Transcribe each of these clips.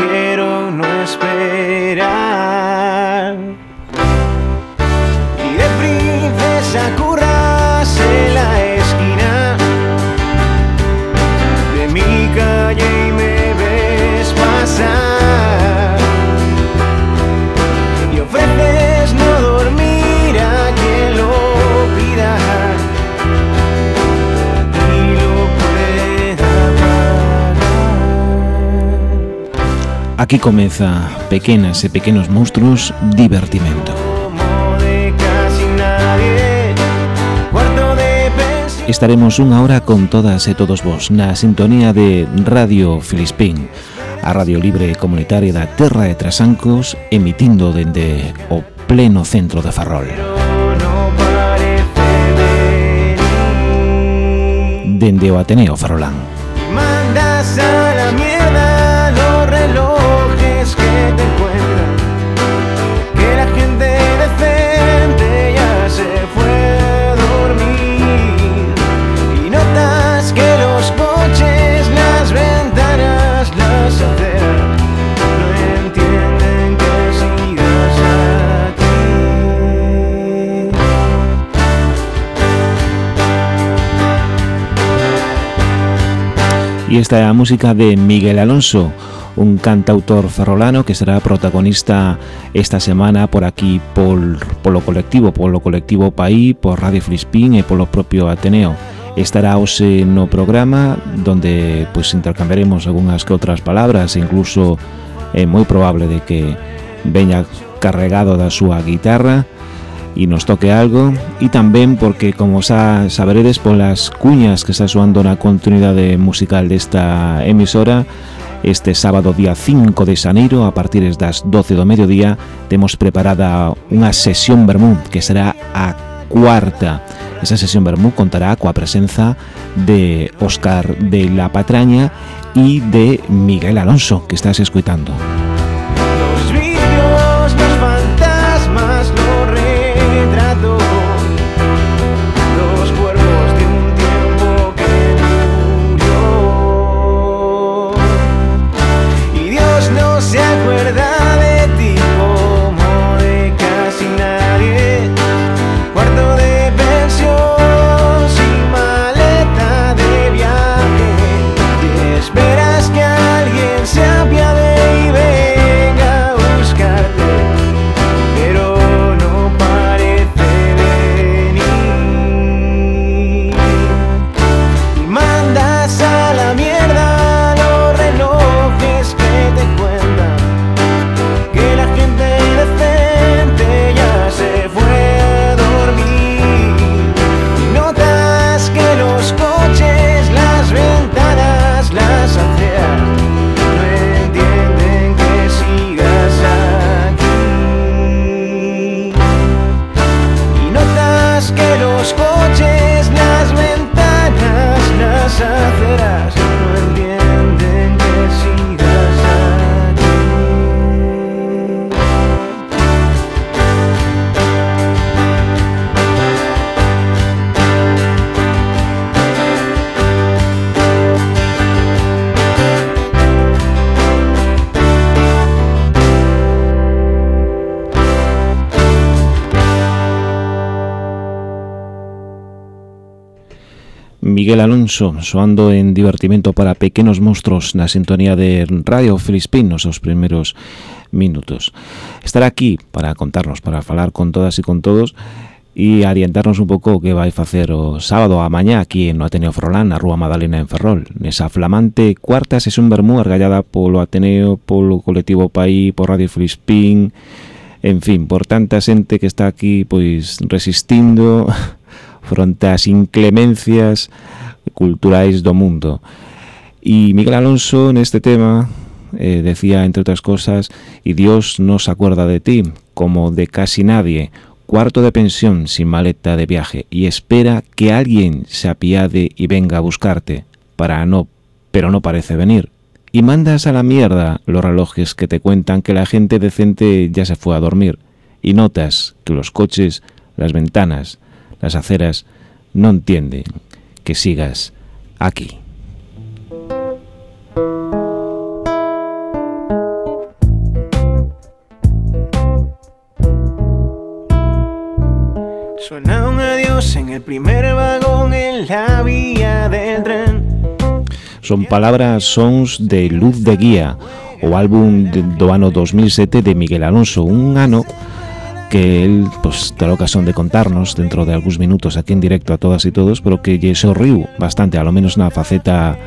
tiene. Aquí comeza Pequenas e Pequenos Monstruos Divertimento. Estaremos unha hora con todas e todos vos na sintonía de Radio Filispín, a radio libre comunitaria da Terra de Trasancos, emitindo dende o pleno centro de Ferrol. Dende o Ateneo Ferrolán. Mandas a E esta é a música de Miguel Alonso, un cantautor ferrolano que será protagonista esta semana por aquí por, polo colectivo, polo colectivo Paí, por Radio Flispín e polo propio Ateneo. Estará hoxe no programa donde pues, intercambiaremos algunhas que outras palabras e incluso é moi probable de que veña carregado da súa guitarra e nos toque algo e tamén porque como xa saberedes polas cuñas que está soando na continuidade musical desta emisora este sábado día 5 de xaneiro a partir das 12 do mediodía temos preparada unha sesión vermú que será a cuarta Esa sesión vermú contará coa presenza de Óscar de la Patraña e de Miguel Alonso que estás escuitando. Música Miguel Alonso soando en divertimento para pequenos monstruos na sintonía de Radio Filispín nos seus primeiros minutos. Estará aquí para contarnos, para falar con todas e con todos e orientarnos un pouco o que vai facer o sábado a mañá aquí no Ateneo Frolán, na Rúa Madalena en Ferrol, nesa flamante cuarta sesión Bermú argallada polo Ateneo, polo colectivo Paí, por Radio Filispín, en fin, por tanta xente que está aquí pois resistindo fronte inclemencias culturais do mundo. E Miguel Alonso neste tema eh, decía, entre outras cosas, y Dios no se acuerda de ti, como de casi nadie, cuarto de pensión sin maleta de viaje y espera que alguien se apiade y venga a buscarte para no, pero no parece venir. Y mandas a la mierda los relojes que te cuentan que la gente decente ya se fue a dormir y notas que los coches, las ventanas, las aceras no entienden que sigas aquí. Suena un adiós en el primer vagón en la vía del tren. Son palabras sons de Luz de Guía, o álbum de, do ano 2007 de Miguel Alonso, un ano que el, pues, terá ocasión de contarnos dentro de algúns minutos aquí en directo a todas e todos, pero que lle sorriu bastante, a lo menos na faceta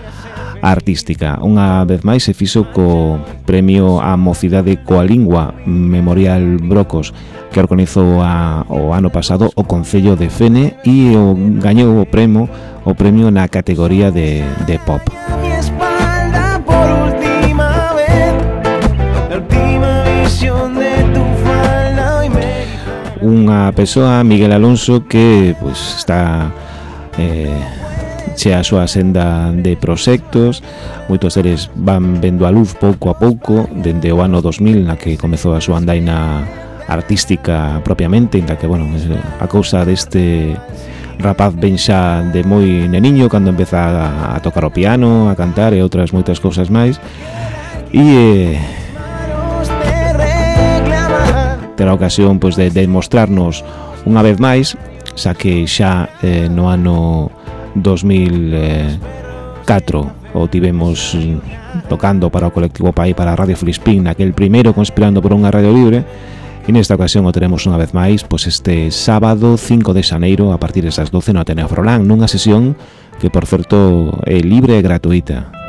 artística. Unha vez máis se fixo co premio a mocidade coa lingua Memorial Brocos que organizou a, o ano pasado o Concello de Fene e o, gañou o premio o premio na categoría de, de pop. unha persoa, Miguel Alonso, que pues, está eh, chea a súa senda de proxectos. Moitos seres van vendo a luz pouco a pouco dende o ano 2000 na que comezou a súa andaina artística propiamente en que, bueno, a cousa deste rapaz ben xa de moi neniño cando empeza a, a tocar o piano, a cantar e outras moitas cousas máis. E eh, terá ocasión pois, de, de mostrarnos unha vez máis, xa que xa eh, no ano 2004 eh, o tivemos tocando para o colectivo Pai para a Radio Flispín aquel primeiro conspirando por unha radio libre e nesta ocasión o teremos unha vez máis pois este sábado 5 de xaneiro a partir desas 12 no Ateneo Frolán nunha sesión que por certo é libre e gratuita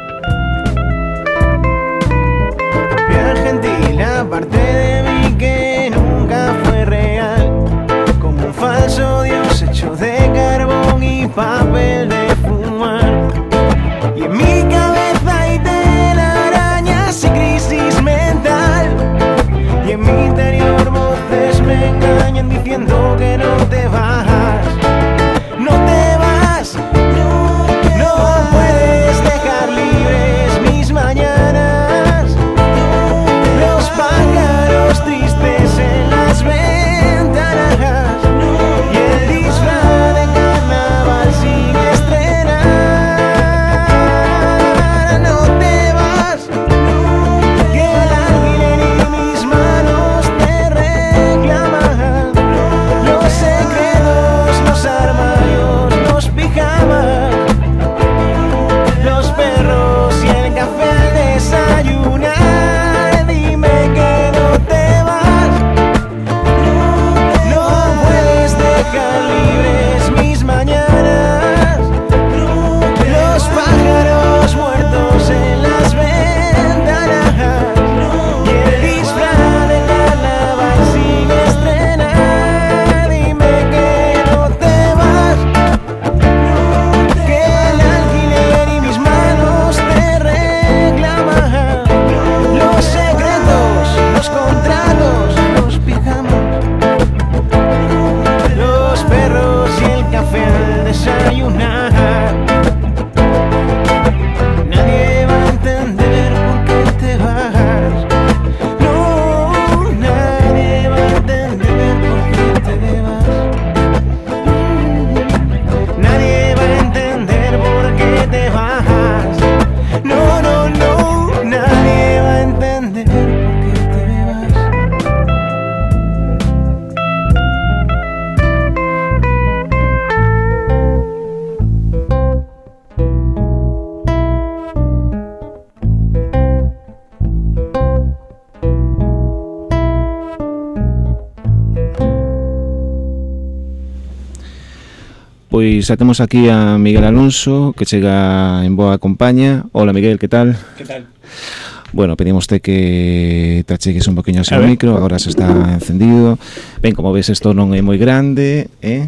Pois xa temos aquí a Miguel Alonso, que chega en boa compañía. Hola Miguel, que tal? Que tal? Bueno, pedimos-te que te achegues un poquinho ao seu micro, agora se está encendido. Ben, como ves, isto non é moi grande, eh?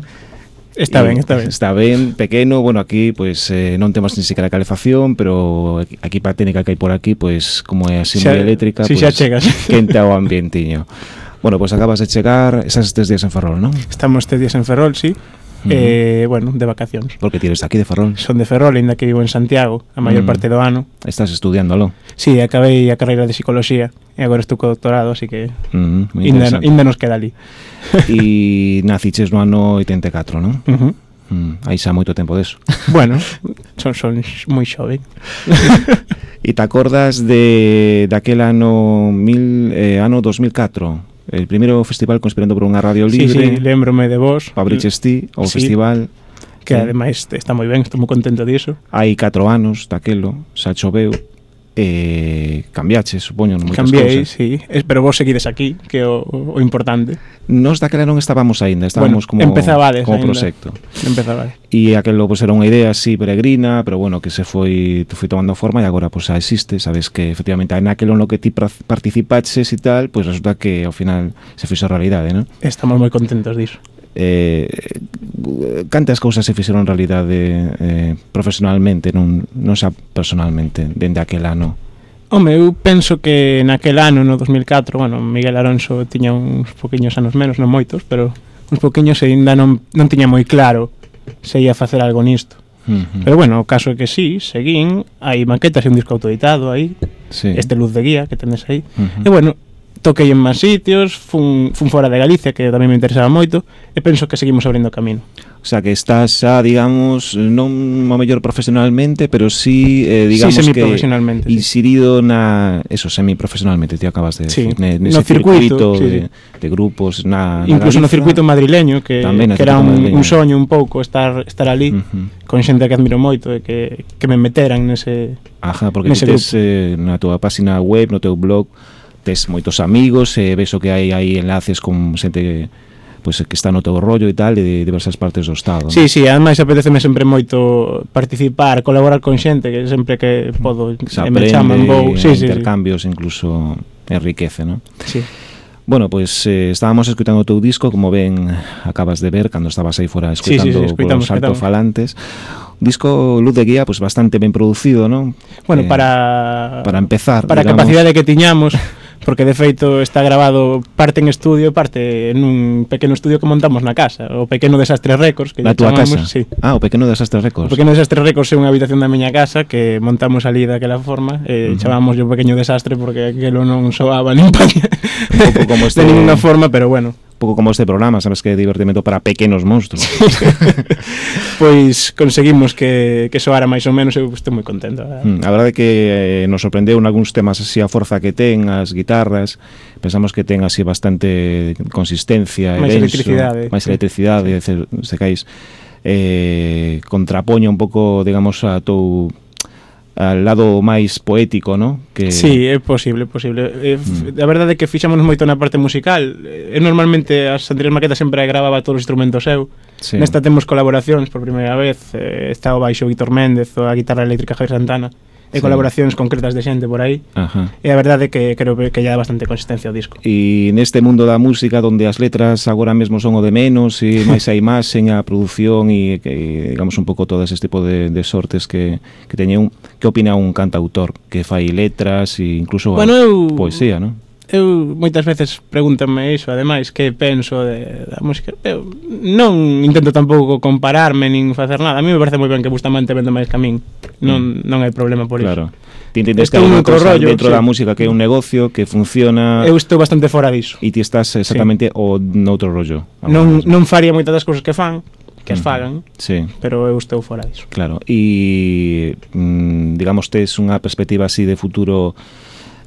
Está ben, está ben. Está ben, pequeno, bueno, aquí pois eh, non temos ni siquiera calefacción, pero aquí para técnica que hai por aquí, pois como é así moi eléctrica, si pois, xa chegas. quenta o ambientiño. Bueno, pois acabas de chegar, estás estes días en Ferrol, non? Estamos estes días en Ferrol, sí. Uh -huh. eh, bueno, de vacacións. Porque tires aquí de Ferrol. Son de Ferrol, ainda que vivo en Santiago a maior mm. parte do ano. Estás estudiándolo? Sí, acabei a carreira de psicología e agora estou co doutorado, así que mm, -hmm, ainda, ainda nos queda ali. E naciches no ano 84, non? Uh -huh. Mm, aí xa moito tempo deso. Bueno, son, son moi xoven. e te acordas de daquela ano, mil, eh, ano 2004? El primeiro festival conspirando por unha radio libre. Sí, sí, lembrome de vos. Pabriche Stí, o sí. festival que ademais está moi ben, estou moi contento diso. Hai 4 anos daquelo, xa choveu, eh, cambiache, supoño, non Cambiei, cousas. sí, pero vos seguides aquí, que é o, o importante. Nos daquela non estábamos aínda, estábamos bueno, como, empezabades como proxecto. Empezabades. E aquelo pues, pois, era unha idea así peregrina, pero bueno, que se foi, tu foi tomando forma e agora pues, xa existe, sabes que efectivamente en aquelo no que ti participaches e tal, pois pues, resulta que ao final se fixo realidade, non? Estamos moi contentos disso eh, cantas cousas se fixeron realidade eh, profesionalmente, non, non xa personalmente, dende aquel ano? Home, eu penso que naquel ano, no 2004, bueno, Miguel Aronso tiña uns poquinhos anos menos, non moitos, pero uns poquinhos e ainda non, non tiña moi claro se ia facer algo nisto. Uh -huh. Pero bueno, o caso é que sí, seguín, hai maquetas e un disco autoeditado aí, sí. este luz de guía que tendes aí. Uh -huh. E bueno, toquei en máis sitios, fun, fun fora de Galicia, que tamén me interesaba moito, e penso que seguimos abrindo camino. O sea, que estás xa, digamos, non o mellor profesionalmente, pero sí, eh, digamos sí, que inserido sí. na... Eso, semiprofesionalmente, te acabas de decir. Ne, nese no circuito, circuito sí, de, sí. de grupos na, na Incluso Galicia, no circuito madrileño, que, que era un, un soño un pouco estar estar ali, uh -huh. con xente que admiro moito, e que, que me meteran nese Ajá, porque nese tes, eh, na túa página web, no teu blog, tes moitos amigos, e ves o que hai aí enlaces con xente que pois pues, que está no teu rollo e tal de diversas partes do estado. Sí, ¿no? sí, ademais apeteceme sempre moito participar, colaborar con xente que sempre que podo eh, Se me chaman vou, sí, intercambios sí. incluso enriquece, ¿no? Sí. Bueno, pois pues, eh, estábamos escutando o teu disco, como ben acabas de ver cando estabas aí fora escutando sí, sí, sí, os altofalantes. Disco Luz de Guía, pois pues, bastante ben producido, non? Bueno, eh, para para empezar, para a capacidade que tiñamos porque de feito está grabado parte en estudio e parte nun pequeno estudio que montamos na casa, o Pequeno Desastre Records, que na túa casa? Sí. Ah, o Pequeno Desastre Records. O Pequeno Desastre Records é unha habitación da miña casa que montamos ali daquela forma, e uh -huh. chamamos o Pequeno Desastre porque aquilo non soaba nin pa un pouco como este... de ninguna forma, pero bueno pouco como este programa, sabes que é divertimento para pequenos monstruos. pois conseguimos que, que soara máis ou menos, eu estou moi contento. A mm, a verdade é que eh, nos sorprendeu nalgúns temas así a forza que ten, as guitarras, pensamos que ten así bastante consistencia, máis electricidade, máis electricidade, sí. se, se cais eh, contrapoña un pouco, digamos, a tou al lado máis poético, no? Que... Sí, é posible, é posible. Eh, mm. A verdade é que fixámonos moito na parte musical. Eu normalmente as anteriores maquetas sempre gravaba todos os instrumentos eu. Sí. Nesta temos colaboracións por primeira vez. Eh, está o baixo Víctor Méndez, a guitarra eléctrica Javier Santana e sí. colaboracións concretas de xente por aí. Ajá. E a verdade é que creo que lle dá bastante consistencia ao disco. E neste mundo da música onde as letras agora mesmo son o de menos e máis a imaxen, a produción e, e digamos un pouco todo ese tipo de, de sortes que, que teñe un que opina un cantautor que fai letras e incluso bueno, eu... poesía, non? eu moitas veces pregúntame iso, ademais, que penso de, da música. Eu non intento tampouco compararme nin facer nada. A mí me parece moi ben que Bustamante vende máis que a min. Non, mm. non hai problema por claro. iso. Ti entendes que hai unha cosa rollo, dentro sí. da música que é un negocio, que funciona... Eu estou bastante fora diso. E ti estás exactamente sí. o noutro rollo. Non, non faría moitas das cousas que fan, que as mm-hmm. fagan, sí. pero eu estou fora disso. Claro, e mm, digamos tes unha perspectiva así de futuro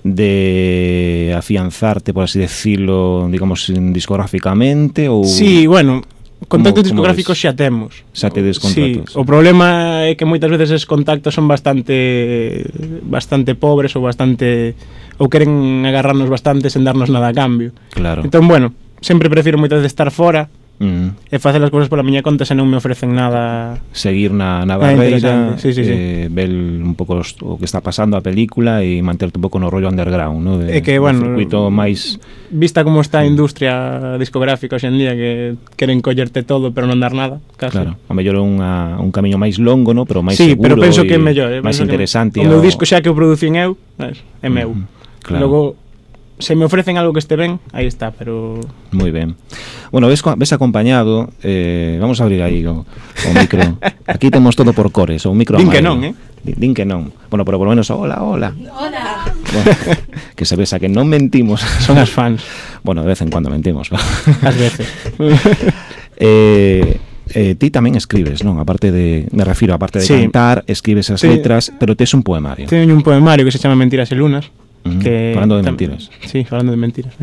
de afianzarte, por así decirlo, digamos, discográficamente? Ou... Sí, bueno, contactos discográficos xa temos. Xa tedes contratos. Sí, o problema é que moitas veces esos contactos son bastante bastante pobres ou bastante ou queren agarrarnos bastante sen darnos nada a cambio. Claro. Entón, bueno, sempre prefiro moitas veces estar fora mm. e facer as cousas pola miña conta se non me ofrecen nada seguir na, na barreira sí, sí, eh, ver un pouco os, o que está pasando a película e manterte un pouco no rollo underground no? De, e que bueno circuito máis vista como está a industria discográfica día que queren collerte todo pero non dar nada casi. claro a mellor unha, un camiño máis longo no pero máis sí, seguro pero penso que é mellor eh? máis interesante o meu disco xa que o producín eu é meu mm, claro. logo se me ofrecen algo que esté ben, aí está, pero Moi ben. Bueno, ves, ves acompañado, eh, vamos a abrir aí o, o micro. Aquí temos todo por cores, o micro Din que non, eh? Din, que non. Bueno, pero por lo menos hola, hola. Hola. Bueno, que se ves a que non mentimos. son as fans bueno, de vez en cuando mentimos. ás veces. eh, eh, ti tamén escribes, non? Aparte de, me refiro, aparte de Sí. cantar, escribes as Sí. letras, pero tes un poemario. Teño un poemario que se chama Mentiras e Lunas que falando de mentiras. Sí, falando de mentiras.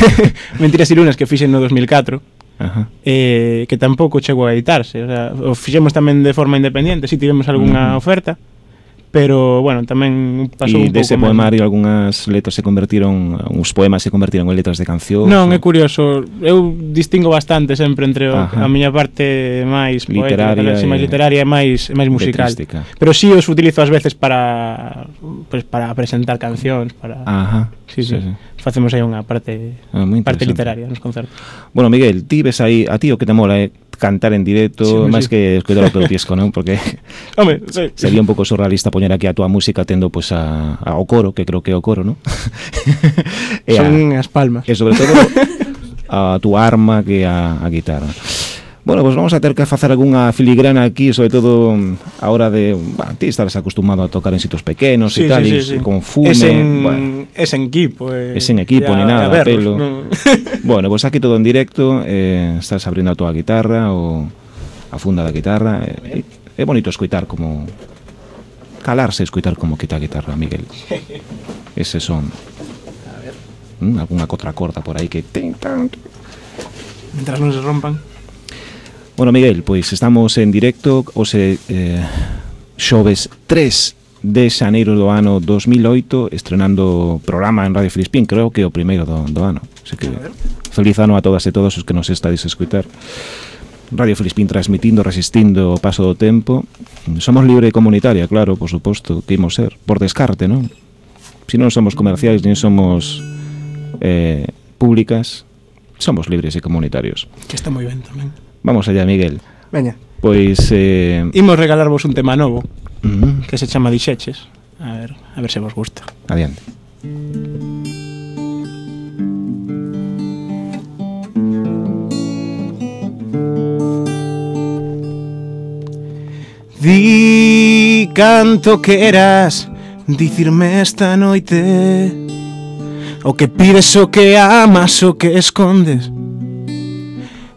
mentiras e lunas que fixen no 2004. Ajá. Eh, que tampouco chegou a editarse, o, sea, o fixemos tamén de forma independiente, si tivemos algunha mm. oferta, pero bueno, tamén pasou e un pouco. E dese poemario algunhas letras se convertiron, uns poemas se convertiron en letras de canción. Non, é curioso, eu distingo bastante sempre entre o, Ajá. a miña parte máis literaria, poética, e... máis literaria e máis e máis musical. Letrística. Pero si sí os utilizo ás veces para pues, para presentar cancións, para Ajá. Sí, sí. sí, sí facemos aí unha parte ah, parte literaria nos concertos. Bueno, Miguel, ti ves aí, a ti o que te mola é eh? cantar en directo, sí, máis sí. que escoitar o teu disco, non? Porque Home, sí. sería un pouco surrealista poñer aquí a túa música tendo pois pues, a, a o coro, que creo que é o coro, non? Son a, as palmas. E sobre todo a túa arma que a, a guitarra. Bueno, pois pues vamos a ter que facer algunha filigrana aquí, sobre todo a hora de... Bah, ti estarás acostumado a tocar en sitios pequenos sí, e tal, sí, sí, sí. con fume... Es en, bueno, es en equipo. Eh, es en equipo, ni nada, verlos, pelo. No. bueno, pois pues aquí todo en directo, eh, estás abrindo a tua guitarra ou a funda da guitarra. Eh, eh, é, é bonito escoitar como... Calarse escoitar como quita a guitarra, Miguel. Ese son. A ver. Mm, alguna outra corda por aí que... Mientras non se rompan. Bueno, Miguel, pois estamos en directo Ose eh, xoves 3 de xaneiro do ano 2008 Estrenando programa en Radio Filispín Creo que o primeiro do, do ano Así que feliz ano a todas e todos os que nos estáis a escutar Radio Filispín transmitindo, resistindo o paso do tempo. Somos libre e comunitaria, claro, por suposto, que imos ser, por descarte, non? Si non somos comerciais, nin somos eh, públicas, somos libres e comunitarios. Que está moi ben tamén. Vamos allá, Miguel. Veña. Pois eh, Imos regalarvos un tema novo mm, que se chama Dixeches. A ver, a ver se vos gusta. adiante. Di canto que eras dicirme esta noite O que pides, o que amas, o que escondes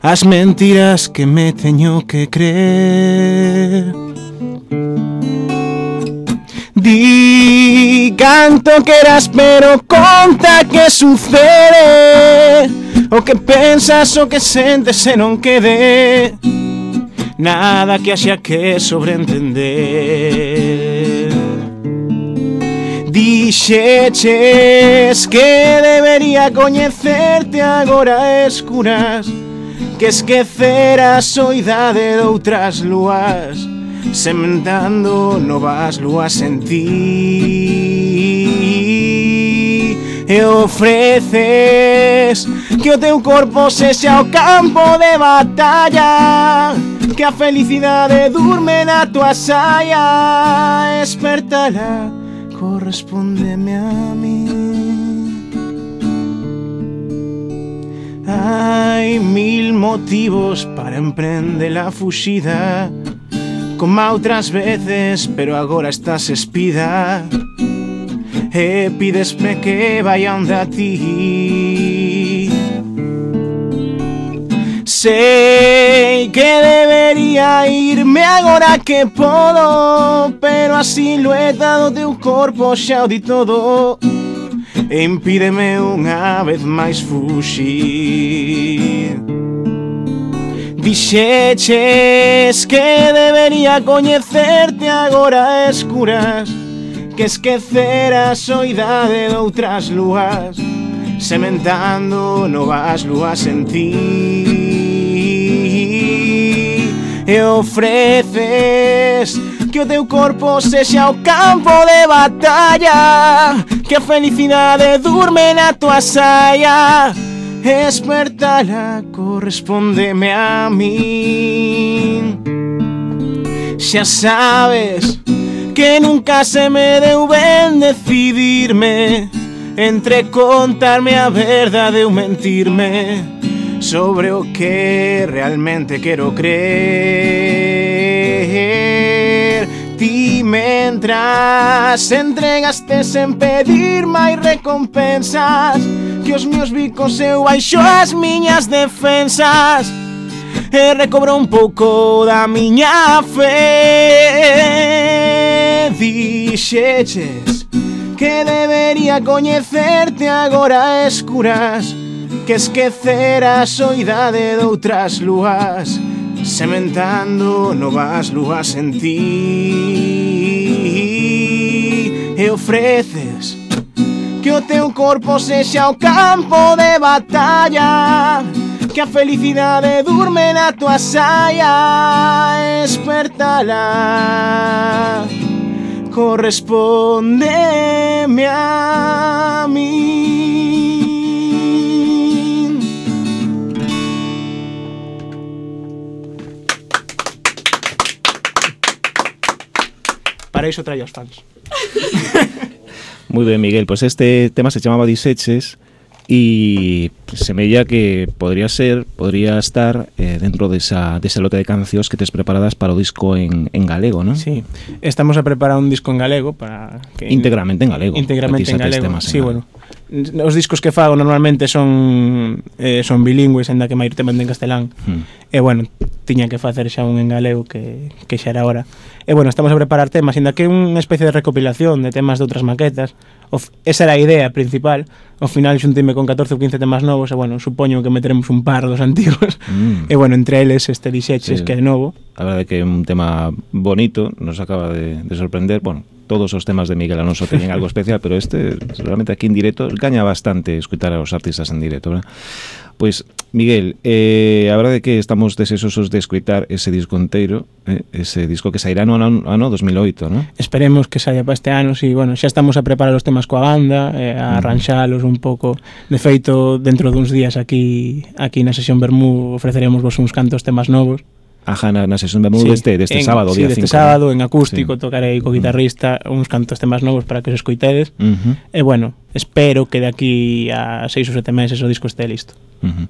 as mentiras que me teño que creer. Di canto queras, pero conta que sucede. O que pensas, o que sentes e non quede Nada que haxa que sobreentender. Dixeches que debería coñecerte agora escuras que esquecer a soidade doutras lúas Sementando novas lúas en ti. E ofreces que o teu corpo sexa o campo de batalla Que a felicidade durme na tua saia. Espertala, correspondeme a mí. Hai mil motivos para emprender a fuxida Como outras veces, pero agora estás espida. E pidesme que vaya onde a ti Sei que debería irme agora que podo Pero a silueta do teu corpo xa o di todo Impídeme unha vez máis fuxir. Dixeches que debería coñecerte agora escuras Que esquecer a soidade doutras lúas Sementando novas lúas en ti. E ofreces que o teu corpo sexa o campo de batalla. Que a felicidade durme na tua saia Espertala, correspondeme a min Xa sabes que nunca se me deu ben decidirme Entre contarme a verdade ou mentirme Sobre o que realmente quero creer ti mentras Entregaste sen pedir máis recompensas Que os meus bicos eu baixo as miñas defensas E recobro un pouco da miña fe. Dixeches que debería coñecerte agora a escuras Que esquecer a soidade doutras lúas sementando novas lúas en ti. E ofreces que o teu corpo sexa o campo de batalla que a felicidade durme na tua saia. Espertala correspondeme a mí. Para iso traio os fans. Muy ben, Miguel, pues este tema se chamaba Diseches y semella que podría ser, podría estar eh, dentro de esa, de ese lote de cancións que tes preparadas para o disco en, en galego, non? Sí, estamos a preparar un disco en galego para que Íntegramente en galego. Íntegramente en tes galego. temas en Sí, galego. bueno. os discos que fago normalmente son eh, son bilingües, ainda que maior tema en castelán. Hmm. E bueno, tiña que facer xa un en galego que, que xa era hora. E bueno, estamos a preparar temas, ainda que unha especie de recopilación de temas de outras maquetas. O, esa era a idea principal. Ao final xuntime con 14 ou 15 temas novos e bueno, supoño que meteremos un par dos antigos. Mm. E bueno, entre eles este 16 sí. que é novo. A verdade que é un tema bonito, nos acaba de, de sorprender, bueno, todos os temas de Miguel Alonso teñen algo especial, pero este realmente aquí en directo gaña bastante escutar aos artistas en directo, ¿verdad? Pois, Miguel, eh, a verdade que estamos deseosos de escutar ese disco inteiro, eh, ese disco que sairá no ano, ano 2008, ¿no? Esperemos que saia para este ano, si, sí, bueno, xa estamos a preparar os temas coa banda, eh, a mm. arranxalos un pouco. De feito, dentro duns días aquí aquí na sesión Bermú ofreceremos vos uns cantos temas novos. Ajá, na, na sesión de Bermúdez sí, deste, deste en, sábado, sí, día deste 5. sábado, ¿no? en acústico, sí. tocarei co guitarrista uh -huh. uns cantos temas novos para que os escoitedes. Uh -huh. E bueno, espero que de aquí a seis ou sete meses o disco este listo. Uh -huh.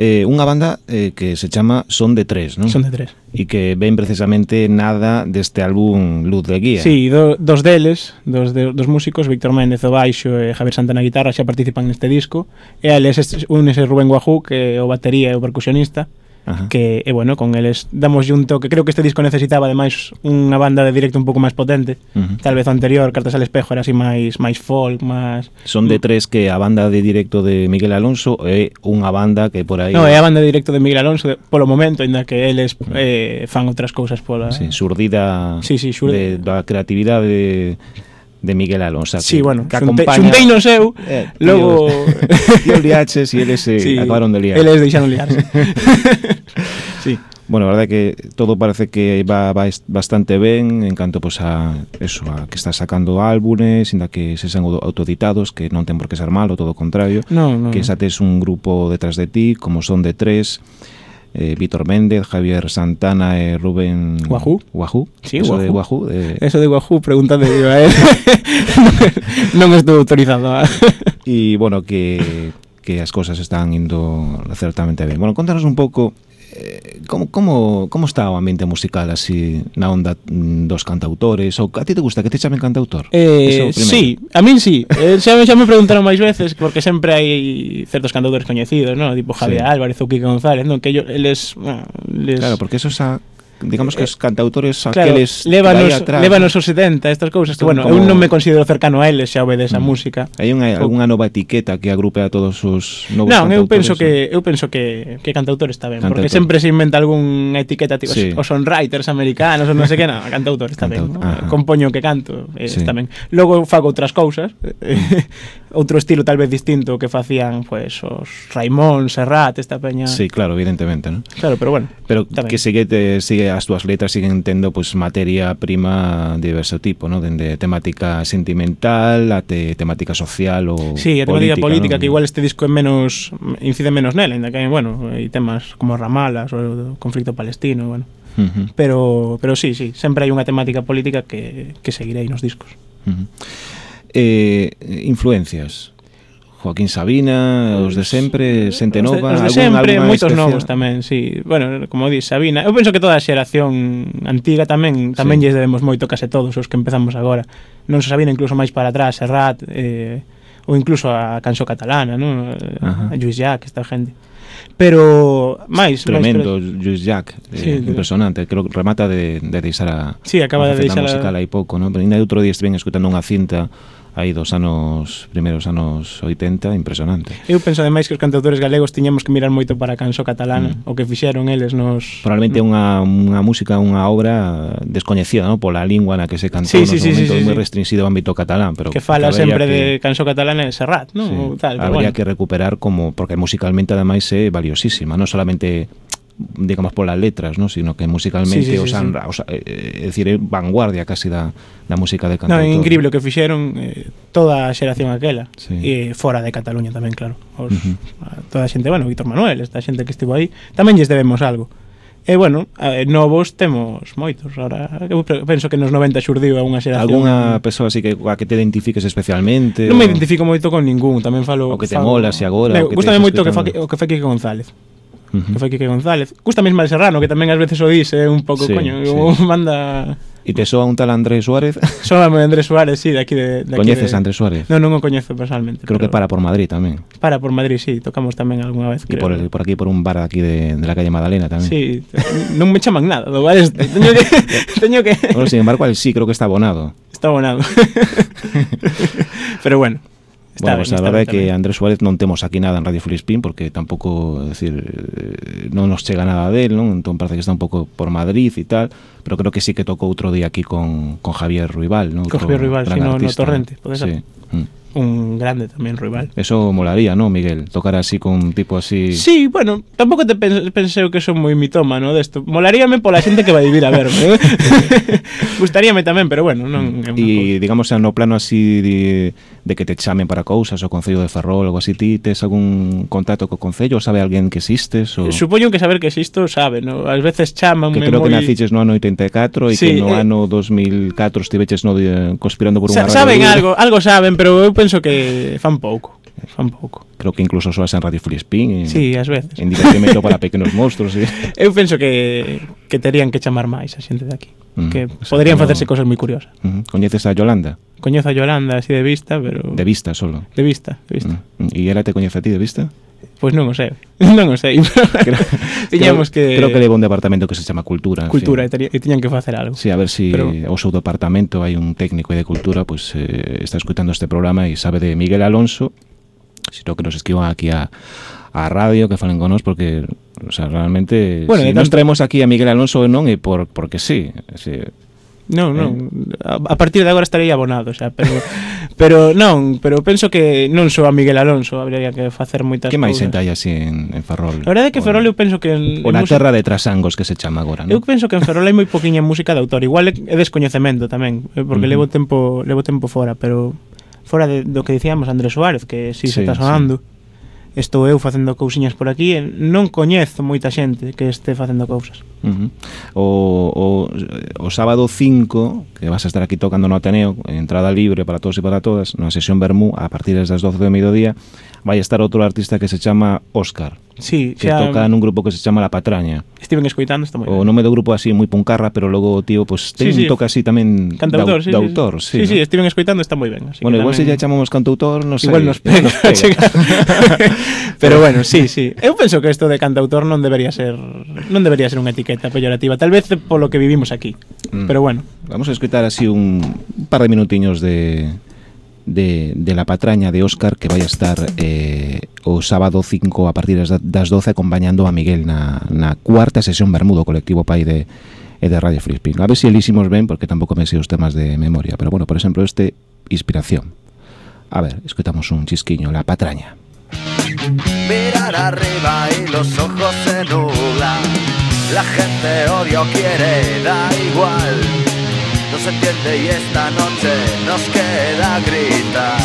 eh, unha banda eh, que se chama Son de Tres, non? Son de Tres. E que ven precisamente nada deste álbum Luz de Guía. Sí, do, dos deles, dos, de, dos músicos, Víctor Méndez o baixo e Javier Santana guitarra xa participan neste disco. E eles unese Rubén Guajú, que é o batería e o percusionista. Ajá. que e bueno, con eles damos junto que creo que este disco necesitaba ademais unha banda de directo un pouco máis potente. Uh -huh. Tal vez o anterior, Cartas al Espejo, era así máis máis folk, máis Son de tres que a banda de directo de Miguel Alonso é unha banda que por aí No, é a banda de directo de Miguel Alonso de, polo momento, ainda que eles eh, fan outras cousas pola Sí, surdida sí, sí, xur... de, da creatividade de de Miguel Alonso. Sí, que, bueno, que acompaña... xuntei no seu, eh, logo... Tío, liaches e eles se sí, acabaron de liar. Eles deixaron liarse. sí. Bueno, a verdade é que todo parece que va, va bastante ben en canto pois, pues, a, eso, a que está sacando álbumes, inda que se sean autoditados, que non ten por que ser malo, todo o contrario, no, no, que xa tes un grupo detrás de ti, como son de tres, eh, Víctor Méndez, Javier Santana e Rubén Guajú. Guajú. Sí, Eso de Guajú. Guajú. de- Eso de Wahoo, pregúntade yo a él. non estou autorizado a... E, bueno, que, que as cosas están indo certamente ben. Bueno, contanos un pouco eh, como, como, como está o ambiente musical así na onda mm, dos cantautores ou a ti te gusta que te chamen cantautor? Eh, sí, a min sí eh, xa, xa me preguntaron máis veces porque sempre hai certos cantautores coñecidos, ¿no? tipo Javier sí. Álvarez ou Kike González non? que yo, eles, bueno, les... claro, porque eso xa digamos que eh, os cantautores claro, aqueles lévanos, atrás, lévanos os 70, estas cousas que, bueno, como... eu non me considero cercano a eles xa ve desa mm. música. Hai unha algunha nova etiqueta que agrupe a todos os novos Non, eu penso que eh. eu penso que que cantautor está ben, cantautor. porque sempre se inventa algunha etiqueta tipo sí. os songwriters americanos ou non sei que, non, cantautor está ben. Cantaut, ¿no? Ah. Compoño que canto, eh, sí. está ben. Logo fago outras cousas, eh, outro estilo tal vez distinto que facían pues os Raimón, Serrat, esta peña. Sí, claro, evidentemente, ¿no? Claro, pero bueno. Pero que sigue sigue as túas letras siguen tendo pues, materia prima de diverso tipo, ¿no? dende temática sentimental até temática social ou Sí, a temática política, política ¿no? que igual este disco é menos incide menos nela, ainda que bueno, hai temas como Ramalas ou o conflicto palestino, bueno. Uh -huh. Pero pero sí, sí, sempre hai unha temática política que que seguirei nos discos. Uh -huh. Eh, influencias Joaquín Sabina, os de sempre, Xente Nova, os de, os de sempre, moitos novos tamén, si. Sí. Bueno, como di Sabina, eu penso que toda a xeración antiga tamén tamén sí. lles debemos moito case todos os que empezamos agora. Non se Sabina incluso máis para atrás, Serrat, eh, ou incluso a canso catalana, non? Ajá. A Lluís Jack, esta gente. Pero máis tremendo Lluís Jack, eh, sí, impresionante, creo que remata de de deixar a Sí, acaba de deixar a... musical aí pouco, non? Pero ainda outro día estive escutando unha cinta aí dos anos primeiros anos 80 impresionante. Eu penso ademais que os cantautores galegos tiñamos que mirar moito para a canso catalana, mm. o que fixeron eles nos Probablemente unha unha música, unha obra descoñecida, no, pola lingua na que se cantou, sí, sí, sí, sí, sí, moi restringido ao ámbito catalán, pero que fala sempre que... de canso catalana e Serrat, non? Sí, tal, habría bueno. que recuperar como porque musicalmente ademais é valiosísima, non solamente digamos polas letras, ¿no? sino que musicalmente sí, sí, osan, sí, sí. Osa, eh, decir, vanguardia casi da, da música de cantautor. No, é increíble o que fixeron eh, toda a xeración aquela, sí. e fora de Cataluña tamén, claro. Os, uh -huh. toda a xente, bueno, Víctor Manuel, esta xente que estivo aí, tamén lles debemos algo. E bueno, novos temos moitos Ahora, eu penso que nos 90 xurdiu a unha xeración Alguna persoa así que a que te identifiques especialmente Non o... me identifico moito con ningún Tamén falo O que te falo... mola, se agora Me, Gústame moito que fa, o que, fa Kike que González uh -huh. que foi Quique González. Gusta mesmo Ismael Serrano, que tamén ás veces o dice un pouco, sí, coño, sí. manda... E te soa un tal Andrés Suárez? Soa Andrés Suárez, sí, de aquí de... de Coñeces de... Andrés Suárez? Non, non o coñezo personalmente. Creo pero... que para por Madrid tamén. Para por Madrid, sí, tocamos tamén algunha vez, creo. E por, por aquí, por un bar aquí de, de la calle Madalena tamén. Sí, non me chaman nada do bar este. Teño que... teño que... Bueno, sin embargo, el sí, creo que está abonado. Está abonado. pero bueno, Está bueno, pues ben, a verdade é que Andrés Suárez non temos aquí nada en Radio Filispín porque tampouco, decir, eh, non nos chega nada del, non? Entón parece que está un pouco por Madrid e tal, pero creo que sí que tocou outro día aquí con, con Javier Ruibal, non? Con Javier Ruibal, si, no, no Torrente, pode ser. Sí. Mm. Un grande tamén rival. Eso molaría, ¿no, Miguel? Tocar así con un tipo así... Sí, bueno, tampouco te pens penseu que son moi mitómano desto. Molaríame pola xente que vai vivir a verme. ¿eh? Gustaríame tamén, pero bueno, non... E, digamos, no plano así de, de que te chamen para cousas, o Concello de Ferrol, algo así, ti tes algún contacto co Concello? Sabe alguén que existes? O... Supoño que saber que existo sabe, ¿no? Ás veces chaman... Que creo moi... que naciches no ano 84 e sí, que no eh... ano 2004 estiveches no, de, conspirando por unha Sa Saben algo, algo saben, pero eu penso penso que fan pouco. Fan pouco. Creo que incluso soas en Radio Filispín. En, sí, ás veces. En directo para pequenos monstruos. Sí. Eu penso que, que terían que chamar máis a xente daqui. Uh mm-hmm. -huh. Que poderían facerse cosas moi curiosas. Uh -huh. Coñeces a Yolanda? Coñezo a Yolanda así de vista, pero... De vista solo? De vista, de vista. Uh -huh. E ela te coñece a ti de vista? Pois non o sei, non o sei. Creo, Tiñamos que Creo que leva un departamento que se chama Cultura. Cultura, fin. e tiñan que facer algo. Sí, a ver se si Pero... o seu departamento hai un técnico de Cultura, pois pues, eh, está escutando este programa e sabe de Miguel Alonso, sino que nos escriban aquí a, a radio, que falen con nós, porque o sea, realmente bueno, si tanto... nos traemos aquí a Miguel Alonso non é por, porque sí, sí Non, non, eh. a partir de agora estarei abonado, xa, pero pero non, pero penso que non só a Miguel Alonso habría que facer moitas Que máis xente hai así en, en Ferrol? A verdade é que Ferrol eu penso que en, ou na música... terra de Trasangos que se chama agora, non? Eu penso que en Ferrol hai moi poquinha música de autor, igual é descoñecemento tamén, eh, porque uh -huh. levo tempo levo tempo fora, pero fora de, do que dicíamos Andrés Suárez, que si sí, se está sonando. Sí estou eu facendo cousiñas por aquí e non coñezo moita xente que este facendo cousas. Uh -huh. o, o, o sábado 5, que vas a estar aquí tocando no Ateneo, entrada libre para todos e para todas, na sesión Bermú, a partir das 12 do mediodía, vai estar outro artista que se chama Óscar. Sí, que xa... toca nun grupo que se chama La Patraña. Estiven escoitando, está moi O nome do grupo así moi puncarra, pero logo o tío pues, ten sí, sí. toque así tamén cantautor, sí, autor, sí. Sí, sí, ¿no? estiven escoitando, está moi ben. Así bueno, igual tamén... se lle chamamos cantautor, non sei. Igual nos pega. Nos pega. pero bueno, sí, sí. Eu penso que isto de cantautor non debería ser non debería ser unha etiqueta peyorativa, tal vez polo que vivimos aquí. Mm. Pero bueno. Vamos a escoitar así un, un par de minutiños de de, La Patraña de Óscar que vai a estar eh, o sábado 5 a partir das 12 acompañando a Miguel na, na cuarta sesión Bermudo colectivo Pai de, de Radio Flispín. A ver si elísimos ben porque tampouco me sei os temas de memoria, pero bueno, por exemplo, este Inspiración. A ver, escutamos un chisquiño, La Patraña. Mirar arriba y los ojos se nublan. La gente odio quiere, da igual no se entiende y esta noche nos queda gritar.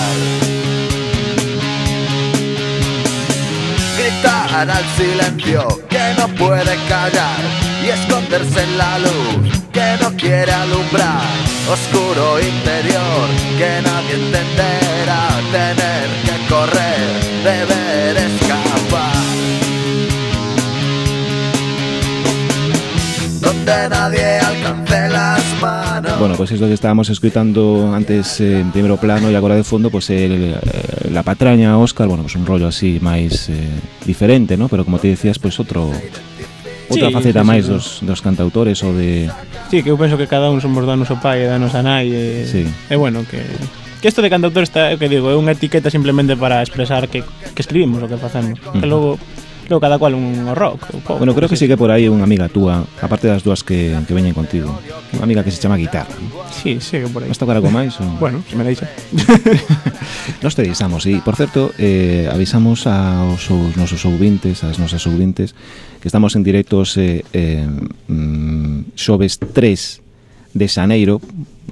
Gritar al silencio que no puede callar y esconderse en la luz que no quiere alumbrar. Oscuro interior que nadie entenderá tener que correr, deber escapar. Donde nadie. Bueno, pues es lo que estábamos escuchando antes eh, en primeiro plano e agora de fondo pues el, eh, la patraña Óscar, bueno, pues un rollo así máis eh, diferente, ¿no? Pero como te decías, pues outro outra sí, faceta sí, máis sí, dos, dos cantautores ou de Sí, que eu penso que cada un somos danos o pai e danos a nai e, sí. e bueno, que que isto de cantautor está, que digo, é unha etiqueta simplemente para expresar que, que escribimos o que facemos. Uh -huh. Que logo no, cada cual un rock. Un pop, bueno, creo que sí que por aí unha amiga túa, aparte das dúas que, que veñen contigo. Unha amiga que se chama Guitarra. Sí, sí, que por aí. Vas tocar algo máis? O... bueno, se me deixa. Nos te avisamos e, por certo, eh, avisamos aos nosos ouvintes, ás nosas ouvintes, que estamos en directos eh, eh, xoves 3 de Xaneiro.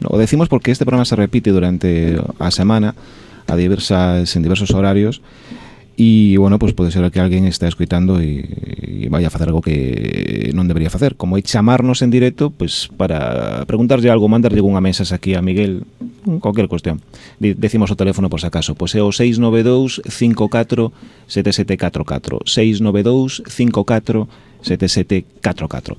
O decimos porque este programa se repite durante a semana, a diversas en diversos horarios E, bueno, pues pode ser que alguén está escuitando e, e vai a facer algo que non debería facer, como é chamarnos en directo, pues, para preguntarlle algo, mandarlle unha mensas aquí a Miguel, cualquier cuestión. De, decimos o teléfono por se acaso, pois pues é o 692 54 7744, 692 54 7744.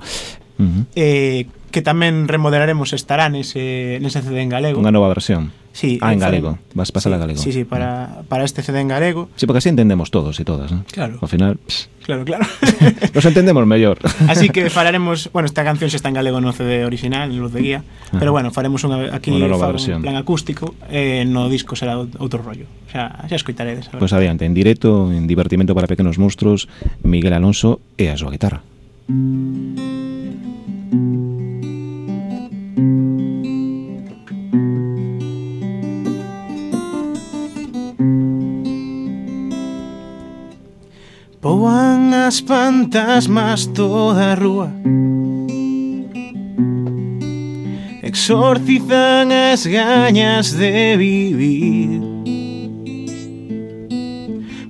Uh -huh. Eh, que tamén remodelaremos estará nese, nese CD en galego. Unha nova versión Sí, ah, en galego, vas pasar sí, a galego. Sí, sí, para, ah. para este CD en galego. Sí, porque así entendemos todos e todas, ¿no? Claro. Ao final, pss. Claro, claro. Nos entendemos mellor. Así que falaremos, bueno, esta canción xa está en galego no CD original, en Luz de Guía, Ajá. pero bueno, faremos unha aquí unha nova versión. plan acústico, eh, no disco será outro rollo. Xa, xa escoitaredes. Pois pues adiante, en directo, en Divertimento para Pequenos Monstruos, Miguel Alonso e a súa guitarra. Música Poan as fantasmas toda a rúa. Exorcizan as gañas de vivir.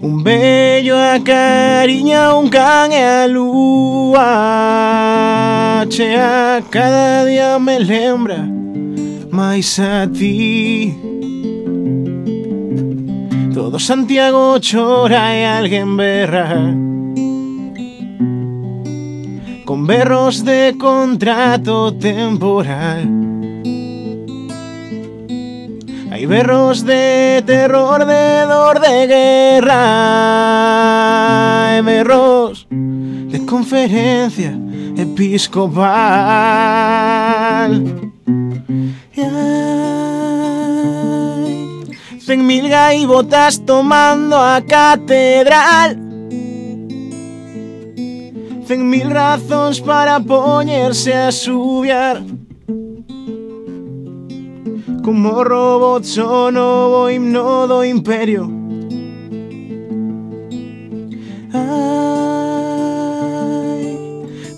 Un bello acariña un can e a lúa Chea. Cada día me lembra máis a ti. Todo Santiago chora e alguén berra. Con berros de contrato temporal. Hai berros de terror, de dor, de guerra. E berros de conferencia episcopal Parecen mil gaivotas tomando a catedral. Cen mil razóns para poñerse a subiar. Como robot o novo himno do imperio. Ai,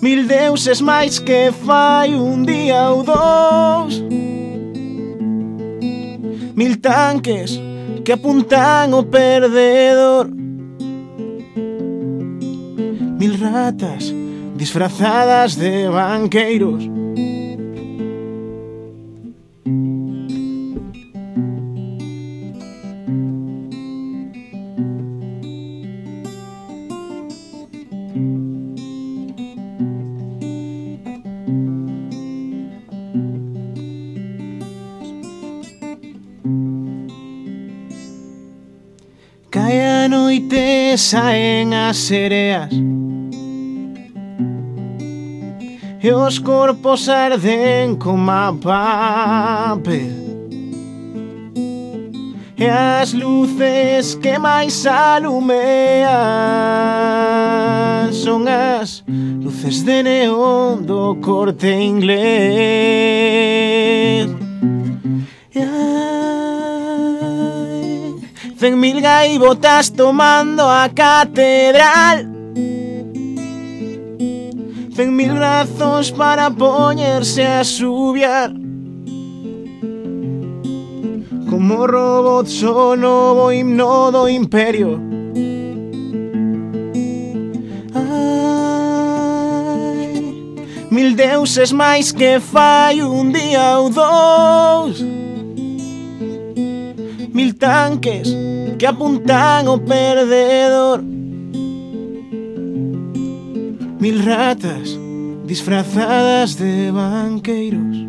Mil deuses máis que fai un día ou dous. Mil tanques que apuntan o perdedor. Mil ratas disfrazadas de banqueiros saen as sereas E os corpos arden coma papel. E as luces que máis alumean Son as luces de neón do corte inglés. Cen mil gaivotas tomando a catedral. Cen mil razóns para poñerse a subiar. Como robot o novo himno do imperio. Ai, Mil deuses máis que fai un día ou dous. Mil tanques que apuntan ao perdedor Mil ratas disfrazadas de banqueiros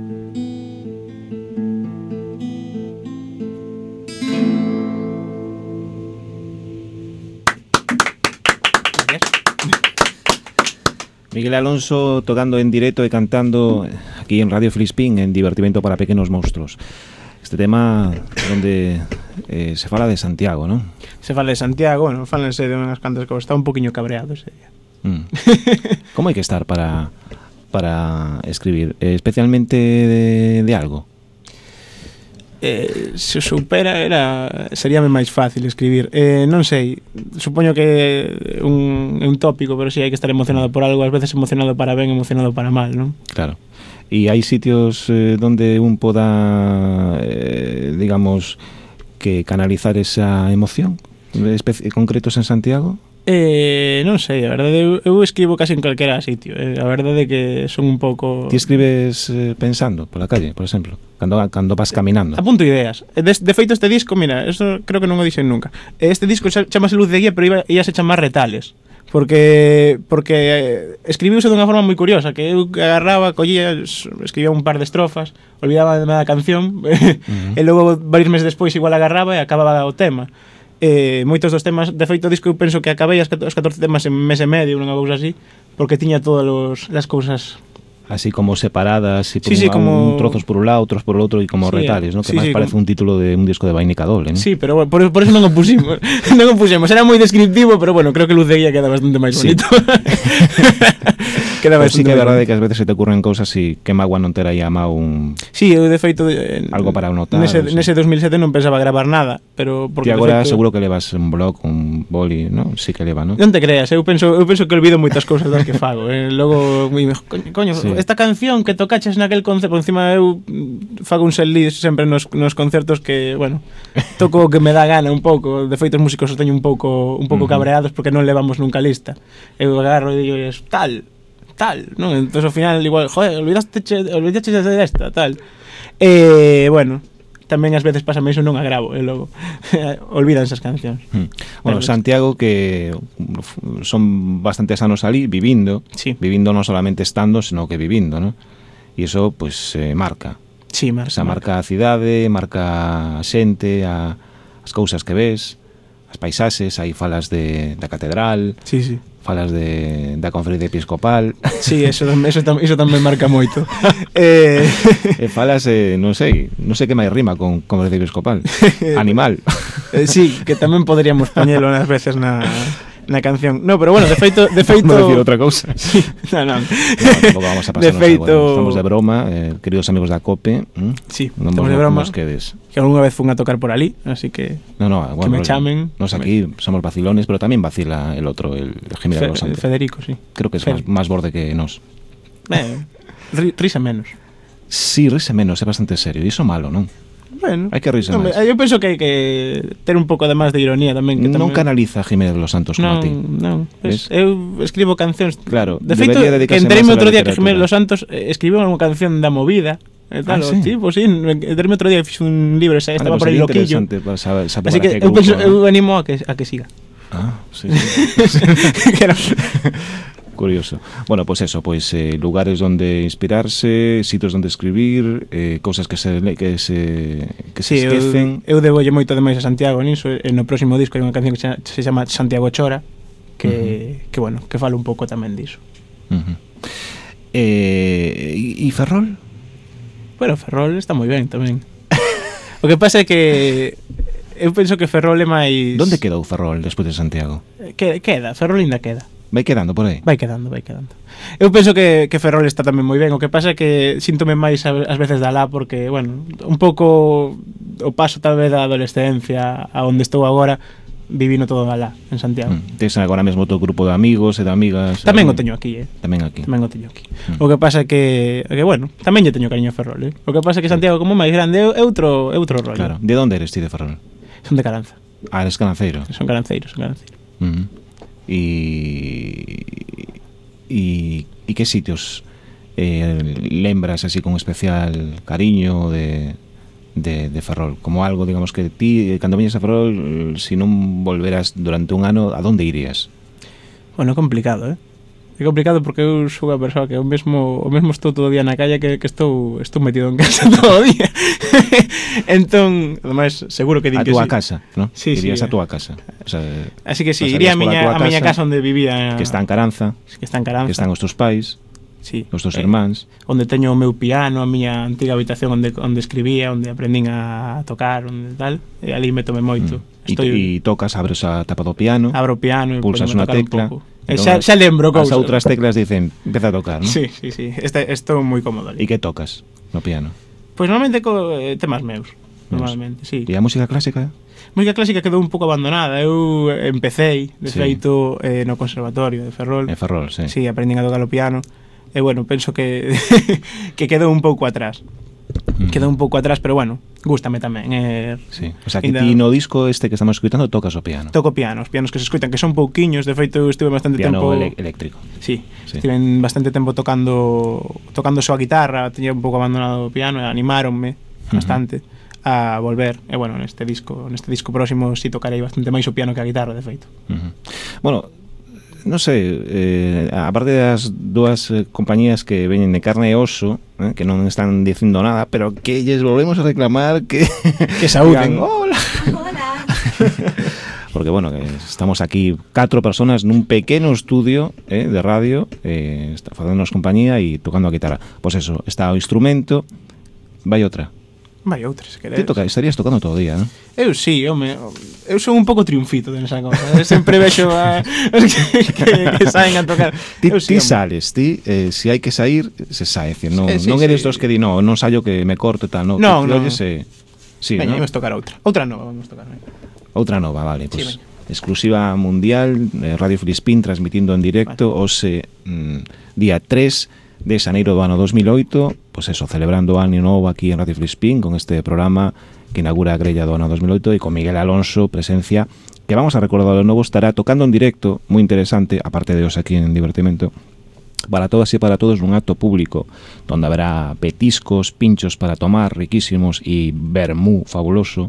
Miguel Alonso tocando en directo e cantando aquí en Radio Flispín en Divertimento para Pequenos Monstruos. Este tema donde eh, se fala de Santiago, non? Se fala de Santiago, bueno, falanse de unhas cantas que está un poquinho cabreado ese día. Mm. Como hai que estar para para escribir, eh, especialmente de, de algo? eh, se supera era seríame máis fácil escribir. Eh, non sei, supoño que é un, un tópico, pero si sí, hai que estar emocionado por algo, ás veces emocionado para ben, emocionado para mal, non? Claro. E hai sitios eh, donde un poda, eh, digamos, que canalizar esa emoción? concretos en Santiago? Eh, non sei, a verdade eu escribo case en calquera sitio eh, A verdade é que son un pouco... Ti escribes eh, pensando pola calle, por exemplo Cando, cando vas caminando eh, Apunto ideas eh, de, de feito este disco, mira, eso creo que non o dixen nunca eh, Este disco chamase Luz de Guía Pero iba, ia se chamar Retales porque porque eh, escribiuse dunha forma moi curiosa, que eu agarraba, collía, escribía un par de estrofas, olvidaba da canción, uh -huh. e logo varios meses despois igual agarraba e acababa o tema. Eh, moitos dos temas, de feito o disco eu penso que acabei as 14 temas en mes e medio, unha cousa así, porque tiña todas os, as cousas Así como separadas, y por Sí, sí, como- un trozos por un lado, otros por el otro, y como Sí, retales, ¿no? Que más parece como- un título de un disco de Vainica Doble, ¿no? Sí, pero bueno, por, por eso non o pusimos. non o pusimos, era moi descriptivo, pero bueno, creo que Luz de Guía queda bastante máis Sí. bonito. queda pues sí que é verdade que ás veces se te ocurren cousas e que Magua non ter aí a má un... Sí, eu de feito... Eh, algo para anotar. Nese, o sea. nese 2007 non pensaba gravar nada, pero... Porque Ti agora feito... seguro que levas un blog, un boli, non? Sí que leva, non? Non te creas, eu penso, eu penso que olvido moitas cousas das que fago. Eh? Logo, me coño, coño sí. esta canción que tocaches naquel concerto, por encima eu fago un set list sempre nos, nos concertos que, bueno, toco o que me dá gana un pouco. De feito, os músicos os teño un pouco un pouco uh -huh. cabreados porque non levamos nunca lista. Eu agarro e digo, tal, tal, non? Entón ao final igual, joder, olvidaste che, olvidaste che desta, tal. E, bueno, tamén ás veces pásame iso non agravo e logo olvidan esas cancións. Mm. Bueno, Pero Santiago que son bastantes anos ali vivindo, sí. vivindo non solamente estando, senón que vivindo, ¿no? E iso pues eh, marca. Sí, marca. Esa marca a cidade, marca a xente, a, as cousas que ves, as paisaxes, aí falas de, da catedral. Sí, sí falas de, da conferencia episcopal. Sí, eso, eso, iso tamén marca moito. eh... E falas, eh, non sei, non sei que máis rima con conferencia episcopal. Animal. eh, sí, que tamén poderíamos poñelo nas veces na, na canción. No, pero bueno, de feito... De feito Non decir outra cousa. Sí, no, no. No, tampouco vamos a de feito... agora. Estamos de broma, eh, queridos amigos da COPE. ¿m? Sí, non estamos de broma. quedes. Que algunha vez fun a tocar por ali, así que... No, no, bueno, me chamen. Nos aquí somos vacilones, pero también vacila el otro, el Fe- de los Santos. Federico, sí. Creo que es más, más borde que nos. Eh, ri- risa menos. Sí, rise menos, é bastante serio. E iso malo, non? Bueno, Hai que rirse hombre, máis. eu penso que hai que ter un pouco de máis de ironía tamén. Que Non tamén... canaliza Jiménez los Santos como Non, a ti. non, pues, eu escribo cancións Claro, De feito, que enteréme outro día que. Jiménez Los Santos eh, escribiu unha canción da movida e tal, Ah, sí? tipo, sí, enteréme outro día que fixo un libro, esa, estaba Vale, por aí sería loquillo saber, saber Así que que eu, animo a que, a que siga Ah, sí, sí. que era, Curioso. Bueno, pues eso, pues eh, lugares donde inspirarse, sitios donde escribir, eh, cousas que se que se, que se sí, esquecen. Eu, eu debolle moito demais a Santiago niso, e no próximo disco hai unha canción que se, se chama Santiago Chora, que, uh -huh. que bueno, que fala un pouco tamén diso. Uh -huh. eh, e Ferrol? Bueno, Ferrol está moi ben tamén. o que pasa é que eu penso que Ferrol é máis... Donde quedou Ferrol despois de Santiago? Eh, queda, queda Ferrol ainda queda. Vai quedando por aí. Vai quedando, vai quedando. Eu penso que, que Ferrol está tamén moi ben, o que pasa é que síntome máis ás veces da lá porque, bueno, un pouco o paso tal vez da adolescencia a onde estou agora, vivino todo alá, en Santiago. Mm. Tes agora mesmo todo grupo de amigos e de amigas. Tamén eh? o teño aquí, eh. Tamén aquí. Tamén o teño aquí. Mm. O que pasa é que, que bueno, tamén lle teño cariño a Ferrol, eh. O que pasa é que Santiago como máis grande é outro é outro rollo. Claro. De onde eres ti de Ferrol? Son de Caranza. Ah, eres cananceiro. Son caranceiro, son caranceiro. Mm -hmm. E e que sitios eh, lembras así con especial cariño de de, de Ferrol? Como algo, digamos, que ti, cando viñes a Ferrol, si non volveras durante un ano, a donde irías? Bueno, complicado, eh? É complicado porque eu sou a persoa que eu mesmo o mesmo estou todo o día na calle que, que estou estou metido en casa todo o día. entón, ademais, seguro que din a que A túa sí. casa, non? Sí, Irías sí, a túa casa. O sea, Así que sí, iría a miña a, a miña casa onde vivía que está en Caranza, que está en Caranza, que están os teus pais. Sí. Os teus eh, irmáns. Onde teño o meu piano, a miña antiga habitación onde onde escribía, onde aprendín a tocar, onde tal, e ali me tome moito. Mm. Estoy... E, e tocas, abres a tapa do piano, abro o piano, pulsas unha tecla. Un pouco Entón, xa, xa lembro cousas. As outras teclas dicen, empeza a tocar, non? Sí, sí, sí. Este, estou moi cómodo ali. E que tocas no piano? Pois pues normalmente co, eh, temas meus. Normalmente, sí. E a música clásica? música clásica quedou un pouco abandonada. Eu eh, empecé, de sí. feito, eh, no conservatorio de Ferrol. En Ferrol, sí. Sí, aprendín a tocar o piano. E bueno, penso que que quedou un pouco atrás. Mm. Queda un pouco atrás, pero bueno, gústame tamén. Eh, sí. O sea, que ti no disco este que estamos escutando tocas o piano. Toco piano, os pianos que se escutan, que son pouquiños, de feito estive bastante piano tempo... Piano eléctrico. Sí, sí, estive bastante tempo tocando tocando só a guitarra, teñía un pouco abandonado o piano, e animáronme bastante. Uh -huh a volver e bueno, neste disco, neste disco próximo si tocarei bastante máis o piano que a guitarra, de feito. Uh -huh. Bueno, non sei, eh, aparte das dúas eh, compañías que veñen de carne e oso, eh, que non están dicindo nada, pero que lles volvemos a reclamar que Que saúden. Hola. Hola. Porque bueno, que estamos aquí catro personas nun pequeno estudio eh, de radio, eh, facéndonos compañía e tocando a guitarra. Pois eso, está o instrumento, vai outra. Vai outra, se queres. Ti toca, estarías tocando todo o día, non? Eu sí, eu, me, eu son un pouco triunfito nesa cosa. Eu sempre vexo a, os que, que, que saen a tocar. Ti, sí, ti sales, ti, eh, se si hai que sair, se sae. Decir, non, sí, sí, non eres sí. dos que di, no, non saio que me corto e tal. No, non. no. Eh, sí, veña, no? imos tocar outra. Outra nova, vamos tocar. Veña. Outra nova, vale, pois. Pues, sí, veña. exclusiva mundial, eh, Radio Filispín transmitindo en directo vale. ose mm, día 3 de xaneiro do ano 2008 pois eso, celebrando o ano novo aquí en Radio Filispín con este programa que inaugura a grella do ano 2008 e con Miguel Alonso, presencia que vamos a recordar de novo, estará tocando en directo, moi interesante, aparte de os aquí en Divertimento, para todas e para todos un acto público donde haberá petiscos, pinchos para tomar riquísimos e vermú fabuloso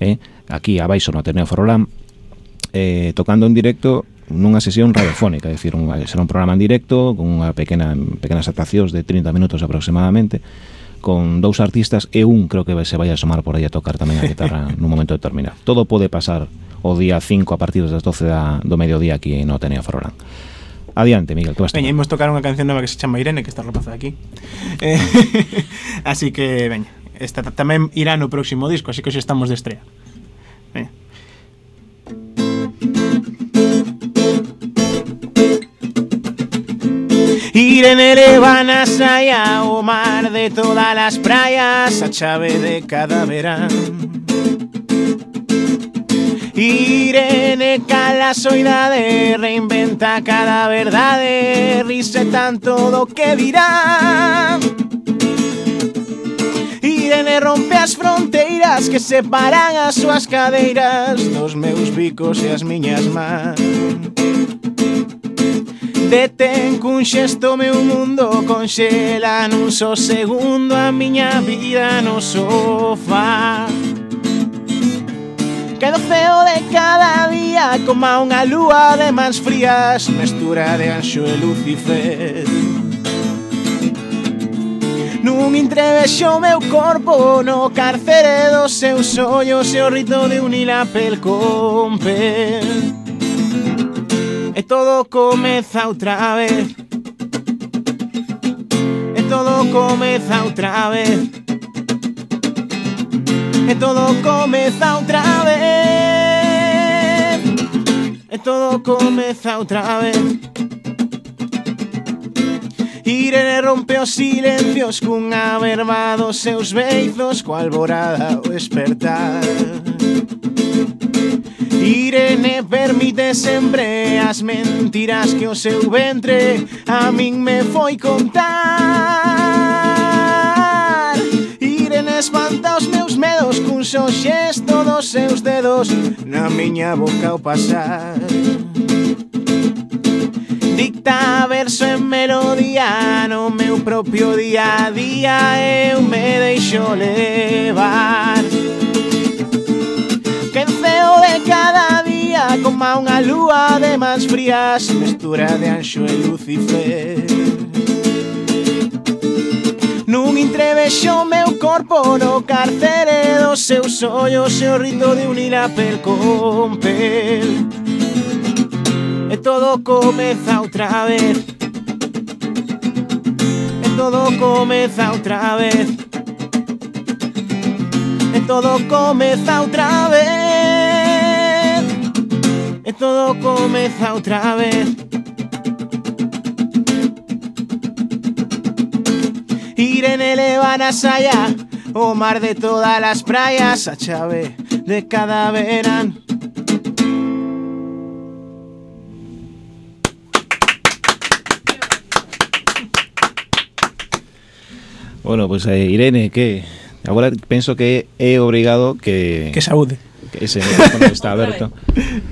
eh? aquí abaixo no Ateneo Ferrolán eh, tocando en directo nunha sesión radiofónica, é dicir, un, será un programa en directo con unha pequena pequenas actuacións de 30 minutos aproximadamente con dous artistas e un creo que se vai a asomar por aí a tocar tamén a guitarra nun momento determinado. Todo pode pasar o día 5 a partir das 12 da, do mediodía aquí no Ateneo Ferrolán. Adiante, Miguel, tú vas Veña, imos tocar unha canción nova que se chama Irene, que está rapaza aquí. Eh, así que, veña, esta tamén irá no próximo disco, así que hoxe estamos de estrella. Ir en Elevanas allá ao mar de todas as praias A chave de cada verán Irene cala soidade Reinventa cada verdade Rise tanto do que dirán Irene rompe as fronteiras que separan as súas cadeiras dos meus bicos e as miñas mans. Detén cun xesto meu mundo Conxela nun só segundo A miña vida no sofá. Quedo feo de cada día Coma unha lúa de mans frías Mestura de anxo e lucifer. Nun entrevexo meu corpo No carcere dos seus ollos E o rito de unir a pel con pel. E todo comeza outra vez. E todo comeza outra vez. E todo comeza outra vez. E todo comeza outra vez. Irene rompe os silencios cunha verba dos seus beizos coa alborada o despertar. Irene permite sempre as mentiras que o seu ventre a min me foi contar. Irene espanta os meus medos cun xo xesto dos seus dedos na miña boca ao pasar. Dicta verso en melodía no meu propio día a día eu me deixo levar. cada día coma unha lúa de más frías Mestura de anxo e lucifer. Nun intrevexo meu corpo no carcere dos seus ollos e o rito de unir a pel con pel. E todo comeza outra vez. E todo comeza outra vez. E todo comeza outra vez. Todo comeza outra vez. Irene leva na saia O mar de todas las praias A chave de cada verán. Bueno, pues eh, Irene, que agora penso que é obrigado que Que saúde. que ese micrófono está aberto.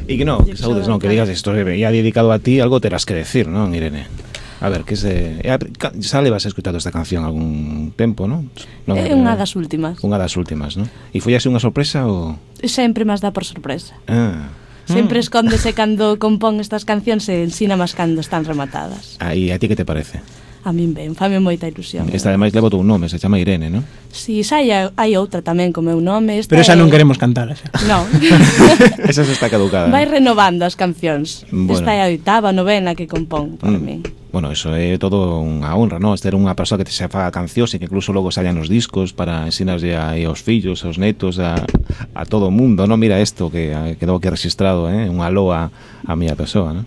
E que no, que saúdes, non, que digas isto ya dedicado a ti, algo terás que decir, non, Irene? A ver, que se... Xa levas escutado esta canción algún tempo, non? non é eh, unha das últimas. Unha das últimas, non? E foi así unha sorpresa ou...? Sempre máis dá por sorpresa. Ah. Sempre mm. escóndese cando compón estas cancións e ensina máis cando están rematadas. Aí, a ti que te parece? a min ben, fame moita ilusión. Esta ademais levo un nome, se chama Irene, non? Si, sí, xa hai, hai outra tamén co meu nome. Esta Pero esa é... non queremos cantar. xa. Non. esa se está caducada. Vai renovando as cancións. Bueno. Esta é a oitava, novena que compón para mm. min. Bueno, eso é todo unha honra, non? Ter unha persoa que te se faga cancións e que incluso logo sallan nos discos para ensinarlle aí aos fillos, aos netos, a, a todo o mundo, non? Mira isto que quedou aquí registrado, eh? Unha loa a miña persoa, non?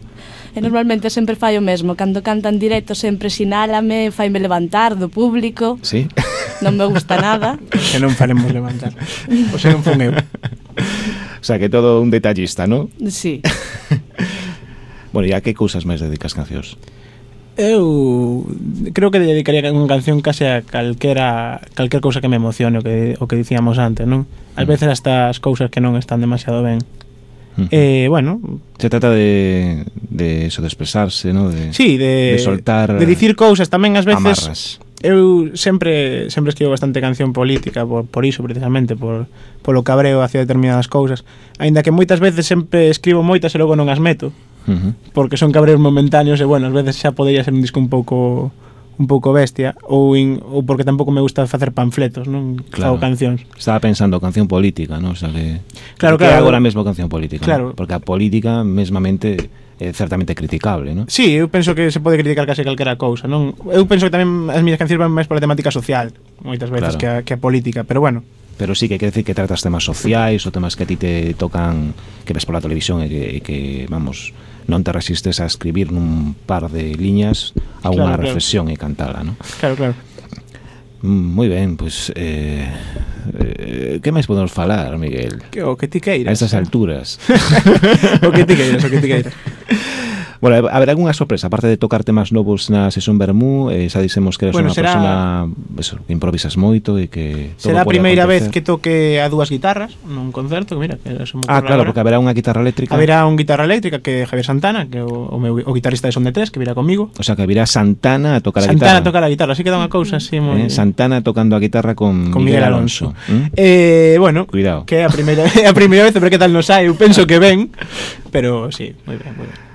e normalmente sempre fai o mesmo. Cando cantan directo sempre sinálame, faime levantar do público. Sí. Non me gusta nada. Que non faremos levantar. O sea, non fun eu. O sea, que todo un detallista, ¿no? Sí. bueno, e a que cousas máis dedicas cancións? Eu creo que dedicaría unha canción case a calquera calquer cousa que me emocione, o que o que dicíamos antes, non? Ás mm. veces hasta as cousas que non están demasiado ben. Uh -huh. eh, bueno... Se trata de, de eso, de expresarse, ¿no? De, sí, de, de soltar... De dicir cousas tamén ás veces... Amarras. Eu sempre sempre escribo bastante canción política por, por iso precisamente, por polo cabreo hacia determinadas cousas, aínda que moitas veces sempre escribo moitas e logo non as meto. Uh -huh. Porque son cabreos momentáneos e bueno, ás veces xa podería ser un disco un pouco un pouco bestia ou in, ou porque tampouco me gusta facer panfletos, non claro. fago cancións. Estaba pensando canción política, non? O sea que Claro, que claro. agora mesmo canción política, claro. ¿no? porque a política mesmamente é certamente criticable, non? Sí, eu penso que se pode criticar case calquera cousa, non? Eu penso que tamén as miñas cancións van máis pola temática social, moitas veces claro. que a, que a política, pero bueno, pero sí que quer decir que tratas temas sociais ou temas que a ti te tocan que ves pola televisión e que, e que vamos non te resistes a escribir nun par de liñas a unha claro, reflexión claro. e cantala, non? Claro, claro. Moi ben, pois eh, eh, que máis podemos falar, Miguel? Que, o que ti queiras. A estas alturas. o que ti queiras, o que ti queiras. Bueno, haberá algunha sorpresa, aparte de tocar temas novos na sesión Bermú, eh, xa dicemos que eres bueno, unha será... persona eso, que improvisas moito e que todo Será a primeira acontecer. vez que toque a dúas guitarras nun concerto, que mira, que Ah, claro, agora. porque haberá unha guitarra eléctrica. Haberá unha guitarra eléctrica que Javier Santana, que o, o, meu, o guitarrista de Son de Tres, que virá comigo. O sea, que virá Santana a tocar Santana a guitarra. Santana toca a guitarra, así que dá unha cousa así moi... Eh, Santana tocando a guitarra con, con Miguel, Miguel Alonso. Alonso. ¿Mm? Eh, bueno, Cuidado. que a primeira, a primeira vez, pero que tal nos hai, eu penso que ben, pero sí, moi ben, moi ben.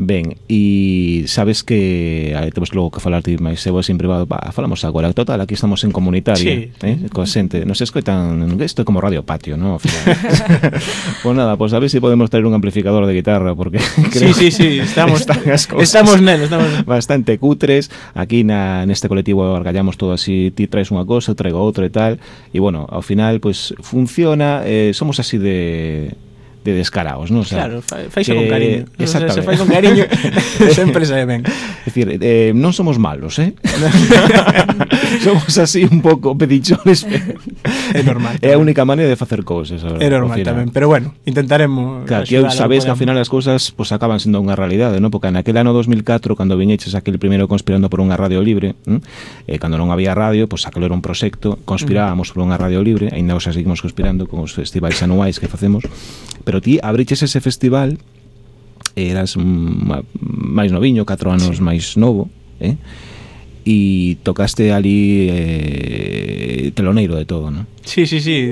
Ben, e sabes que aí temos logo que falar ti máis eu en privado, va, falamos agora, total, aquí estamos en comunitaria, Sí. eh, coa xente, nos escoitan, isto é como Radio Patio, ¿no? Pues nada, pues a ver se si podemos traer un amplificador de guitarra, porque Sí, sí, sí, estamos estamos estamos bastante cutres, aquí na, neste colectivo argallamos todo así, ti traes unha cosa, traigo outra e tal, e bueno, ao final, pues funciona, eh, somos así de de descaraos, non? O sea, claro, faixe eh, con cariño. Eh, exactamente. Se, fai con cariño, sempre se ben. É dicir, eh, non somos malos, eh? somos así un pouco pedichones. É normal. É a única maneira de facer cousas. É normal tamén, pero bueno, intentaremos... Claro, que sabéis que ao final as cousas pues, acaban sendo unha realidade, non? Porque naquel ano 2004, cando viñeches aquel primeiro conspirando por unha radio libre, ¿eh? eh cando non había radio, pois, pues aquel era un proxecto, conspirábamos por unha radio libre, ainda os seguimos conspirando con os festivais anuais que facemos, pero ti abriches ese festival eras máis noviño, 4 anos sí. máis novo, eh? e tocaste ali eh, teloneiro de todo, non? Sí, sí, sí,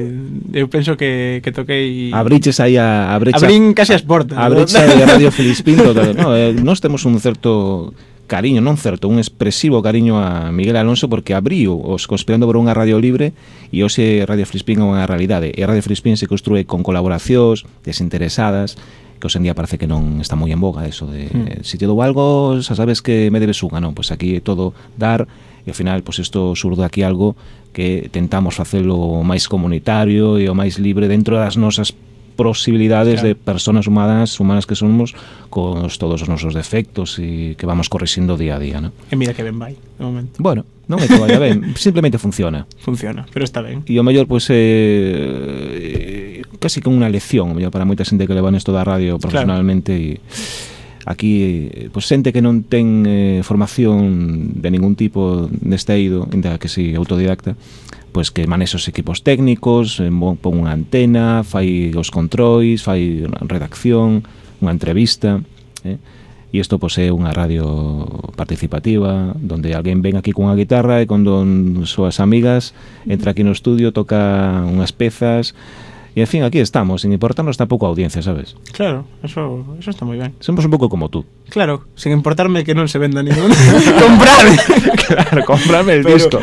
eu penso que, que toquei... Abriches aí a... a brecha, Abrín casi as portas. A, a brecha de Radio Filispín, todo, no, eh, nós temos un certo cariño, non certo, un expresivo cariño a Miguel Alonso porque abriu os conspirando por unha radio libre e hoxe Radio Frispín é unha realidade e Radio Frispín se construe con colaboracións desinteresadas que hoxe en día parece que non está moi en boga eso de mm. si te dou algo, xa sabes que me debes unha, non, pois aquí é todo dar e ao final pois isto surde aquí algo que tentamos facelo máis comunitario e o máis libre dentro das nosas posibilidades claro. de personas humanas, humanas que somos, con todos os nosos defectos e que vamos corrixindo día a día, ¿no? E mira que ben vai, de momento. Bueno, non é que vaya ben, simplemente funciona. Funciona, pero está ben. E o mellor, pois, pues, eh, eh casi como unha lección, o mellor para moita xente que leva nesto da radio profesionalmente e... Claro. Aquí pois pues, xente que non ten eh, formación de ningún tipo neste eido, ainda que si autodidacta, pois que manexa os equipos técnicos, eh, pon unha antena, fai os controis, fai unha redacción, unha entrevista, eh? E isto pois, é unha radio participativa Donde alguén ven aquí cunha guitarra E con don súas amigas Entra aquí no estudio, toca unhas pezas E, en fin, aquí estamos, sin importarnos tampouco a audiencia, sabes? Claro, eso, eso está moi ben. Somos un pouco como tú. Claro, sin importarme que non se venda ningún. comprame! claro, comprame el pero, disco.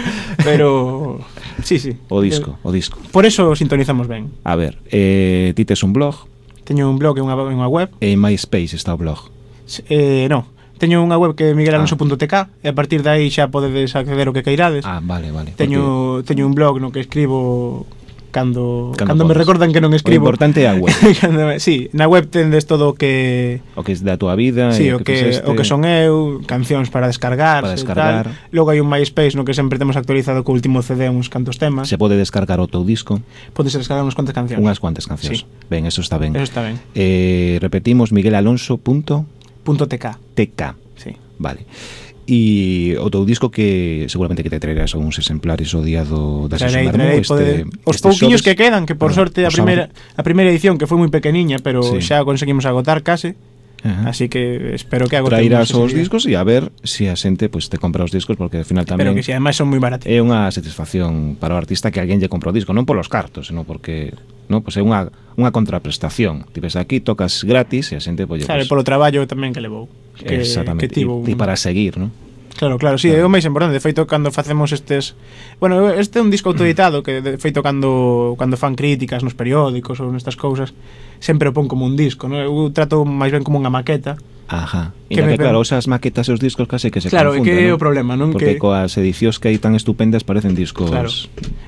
Pero, Sí, sí. O disco, eh, o disco. Por eso sintonizamos ben. A ver, eh, ti tes un blog? Teño un blog e unha, unha web. En MySpace está o blog? Eh, non, Teño unha web que é miguelalonso.tk ah. e a partir de aí xa podedes acceder o que queirades. Ah, vale, vale. Teño porque... teño un blog no que escribo cando cando, cando me recordan que non escribo. O importante é a web. cando, sí, na web tendes todo o que o que é da túa vida, sí, o que, que o que son eu, cancións para descargar, para descargar. Tal. Logo hai un MySpace no que sempre temos actualizado co último CD uns cantos temas. Se pode descargar o teu disco. Podes descargar unhas cuantas cancións. Unhas cuantas cancións. Sí. Ben, eso está ben. Eso está ben. Eh, repetimos miguelalonso.tk. .tk. Sí. Vale. E o teu disco que seguramente que te traerás algúns exemplares o día do da Sesión Marmú este, Os pouquiños que quedan, que por ah, sorte a primeira, a primeira edición que foi moi pequeniña Pero sí. xa conseguimos agotar case. Ajá. Así que espero que agotemos Trairás os discos e a ver se si a xente pues, te compra os discos porque al final tamén Pero que si ademais son moi baratos. É unha satisfacción para o artista que alguén lle compra o disco, non polos cartos, senón porque no, pues é unha, unha contraprestación. Ti ves aquí, tocas gratis e a xente pois, pues, Claro, pues, polo traballo tamén que levou. Que, exactamente. Que tivo e, e para seguir, non? Claro, claro, sí, claro. é o máis importante, de feito cando facemos estes, bueno, este é un disco autoeditado que de feito cando cando fan críticas nos periódicos ou nestas cousas, sempre o pon como un disco, ¿no? Eu trato máis ben como unha maqueta. Ajá. E que, que claro, esas maquetas e os discos case que se claro, confunden. Claro, que é ¿no? o problema, non? Porque que... coas edicións que hai tan estupendas parecen discos, claro.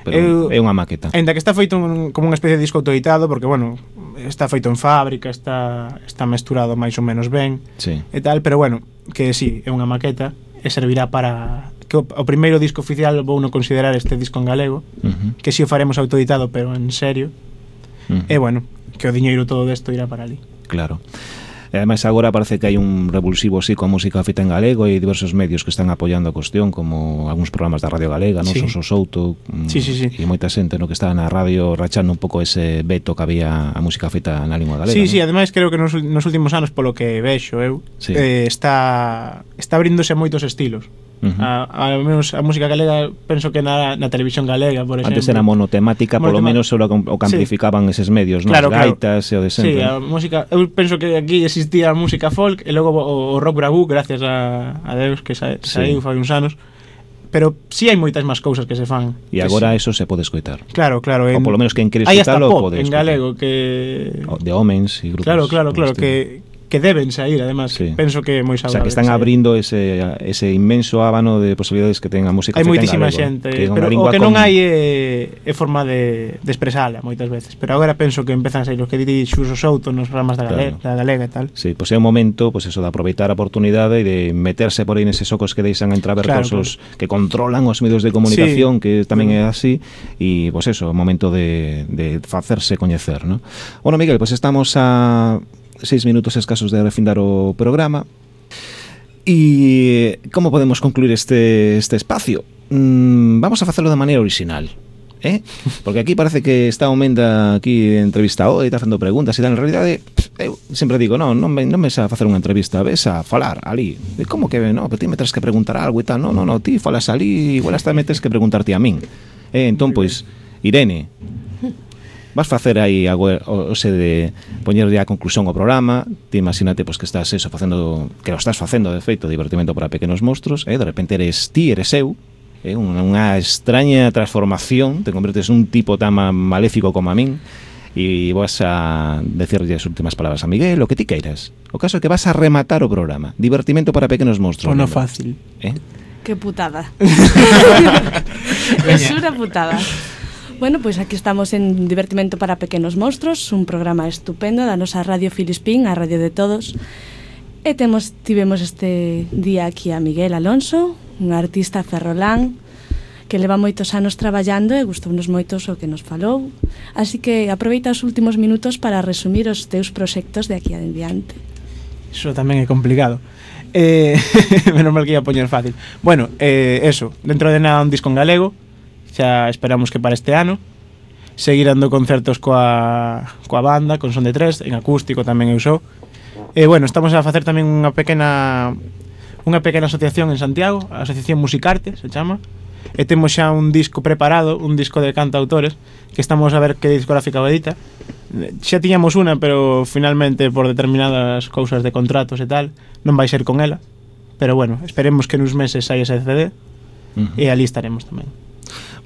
pero Eu... é unha maqueta. Ainda que está feito un, como unha especie de disco autoeditado, porque bueno, está feito en fábrica, está está mesturado máis ou menos ben sí. e tal, pero bueno, que sí, é unha maqueta e servirá para que o, o primeiro disco oficial vou non considerar este disco en galego uh -huh. que si o faremos autoeditado pero en serio uh -huh. e bueno, que o diñeiro todo desto irá para ali Claro. E ademais agora parece que hai un revulsivo así coa música feita en galego e diversos medios que están apoiando a cuestión como algúns programas da Radio Galega, non? Sí. Soso Souto mm, sí, sí, sí. e moita xente no que está na radio rachando un pouco ese veto que había a música feita na lingua galega. Sí, non? sí, ademais creo que nos, nos últimos anos polo que vexo eu sí. eh, está está abrindose moitos estilos. Uh -huh. a, menos a música galega penso que na, na televisión galega por exemplo. Antes era monotemática, monotemática. polo menos solo o que amplificaban sí. eses medios non? Claro, gaitas claro. e o de sempre sí, a música, eu penso que aquí existía a música folk e logo o, o rock bravú, gracias a, a Deus que sa, saiu sí. fai uns anos pero si sí hai moitas máis cousas que se fan. E agora eso se pode escoitar. Claro, claro. En, ou polo menos quen quere escoitalo pode escoitar. en galego que... De homens e grupos. Claro, claro, claro, que, que deben sair, además, sí. penso que é moi saudable. O sea, que están abrindo ese, ese inmenso ábano de posibilidades que ten a música Hai moitísima eh, xente, que pero o que non con... hai é, é forma de, de expresala moitas veces, pero agora penso que empezan a sair os que di Xuso Souto nos programas da galega, claro. da galega e tal. Sí, pois pues é un momento, pois pues eso, de aproveitar a oportunidade e de meterse por aí neses socos que deixan entraver claro, cos que controlan os medios de comunicación, sí. que tamén é así, e pois pues eso, o momento de, de facerse coñecer, ¿no? Bueno, Miguel, pois pues estamos a seis minutos escasos de refindar o programa. E como podemos concluir este, este espacio? Mm, vamos a facelo de maneira original. Eh? Porque aquí parece que está o Menda aquí entrevistado e está facendo preguntas e tal. En realidade, eu sempre digo, non, non, non me xa facer unha entrevista, ves a falar ali. e como que, no, pero ti me tens que preguntar algo e tal. Non, non, non, ti falas ali, igual hasta me tens que preguntarte a min. Eh, entón, pois, Irene, vas facer aí a, o, o se de poñerlle a conclusión ao programa, ti imagínate pois, que estás eso facendo, que o estás facendo de feito, divertimento para pequenos monstruos, e eh? de repente eres ti, eres eu, eh? unha, unha extraña transformación, te convertes nun tipo tan maléfico como a min, e vas a decirlle as últimas palabras a Miguel, o que ti queiras. O caso é que vas a rematar o programa. Divertimento para pequenos monstruos. Bueno, fácil. Eh? Que putada. es una putada. Bueno, pois pues aquí estamos en Divertimento para Pequenos Monstros, un programa estupendo da nosa Radio Filispín, a Radio de Todos. E temos, tivemos este día aquí a Miguel Alonso, un artista ferrolán, que leva moitos anos traballando e gustounos moitos o que nos falou. Así que aproveita os últimos minutos para resumir os teus proxectos de aquí adiante. Iso tamén é complicado. Eh, menos mal que ia poñer fácil. Bueno, eh, eso, dentro de nada un disco en galego, xa esperamos que para este ano seguir dando concertos coa, coa banda, con Son de Tres, en acústico tamén eu sou. E bueno, estamos a facer tamén unha pequena unha pequena asociación en Santiago, a Asociación Musicarte, se chama, e temos xa un disco preparado, un disco de cantautores, que estamos a ver que discográfica vai dita. Xa tiñamos unha, pero finalmente por determinadas cousas de contratos e tal, non vai ser con ela. Pero bueno, esperemos que nos meses saia ese CD uh -huh. e ali estaremos tamén.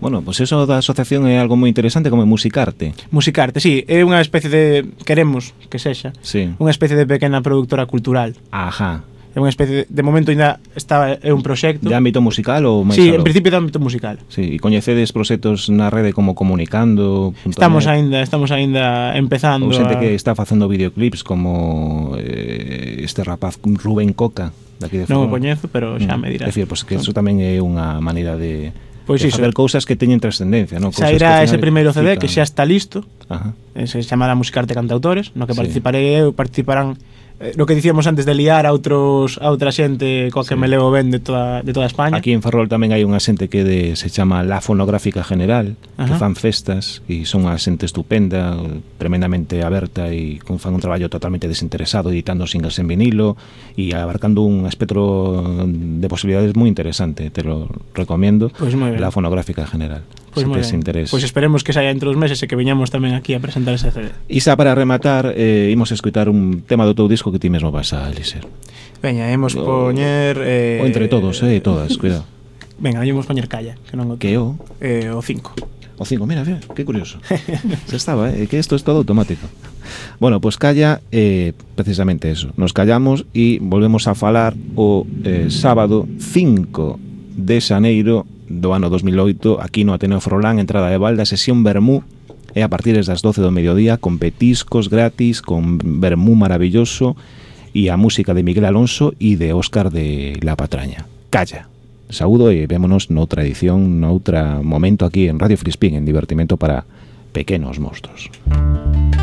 Bueno, pois pues eso da asociación é algo moi interesante como Musicarte. Musicarte, sí, é unha especie de queremos que sexa, sí. unha especie de pequena productora cultural. Ajá. É unha especie de, de momento ainda está é un proxecto. De ámbito musical ou máis Sí, algo? en principio de ámbito musical. Sí, e coñecedes proxectos na rede como comunicando. Estamos aínda, estamos aínda empezando. Ou xente a... que está facendo videoclips como eh, este rapaz Rubén Coca daqui de Non o coñezo, pero xa mm. me dirás. É dicir, pois pues que eso tamén é unha maneira de Pois pues facer cousas que teñen trascendencia, non? Sairá ese primeiro CD que xa está listo. Ajá. Eh, se chamará Musicarte Cantautores, no que participaré eu, participarán eh, no que dicíamos antes de liar a outros a outra xente coa que sí. me levo ben de toda, de toda España. Aquí en Ferrol tamén hai unha xente que de, se chama La Fonográfica General, Ajá. que fan festas e son unha xente estupenda, tremendamente aberta e con fan un traballo totalmente desinteresado editando singles en vinilo e abarcando un espectro de posibilidades moi interesante, te lo recomiendo. Pois pues La Fonográfica General. Pois pues si interés. Pois pues esperemos que saia entre os meses e que veñamos tamén aquí a presentar ese CD. Isa, para rematar, eh, imos escutar un tema do teu disco que ti mesmo vas a elixir. Veña, hemos o, poñer... Eh, o entre todos, eh, todas, cuidado. Venga, hemos poñer calla, que non o Que o? Eh, o 5. O 5, mira, mira, que curioso. Se estaba, eh, que isto é todo automático. Bueno, pois pues calla eh, precisamente eso. Nos callamos e volvemos a falar o eh, sábado 5 de xaneiro do ano 2008 aquí no Ateneo Frolán, entrada de balda, sesión Bermú e a partir das 12 do mediodía con petiscos gratis, con vermú maravilloso e a música de Miguel Alonso e de Óscar de La Patraña. Calla! Saúdo e vémonos noutra edición, noutra momento aquí en Radio Frispín, en divertimento para pequenos monstruos. Música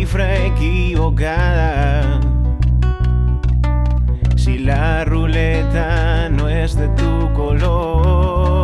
cifra equivocada. Si la ruleta no es de tu color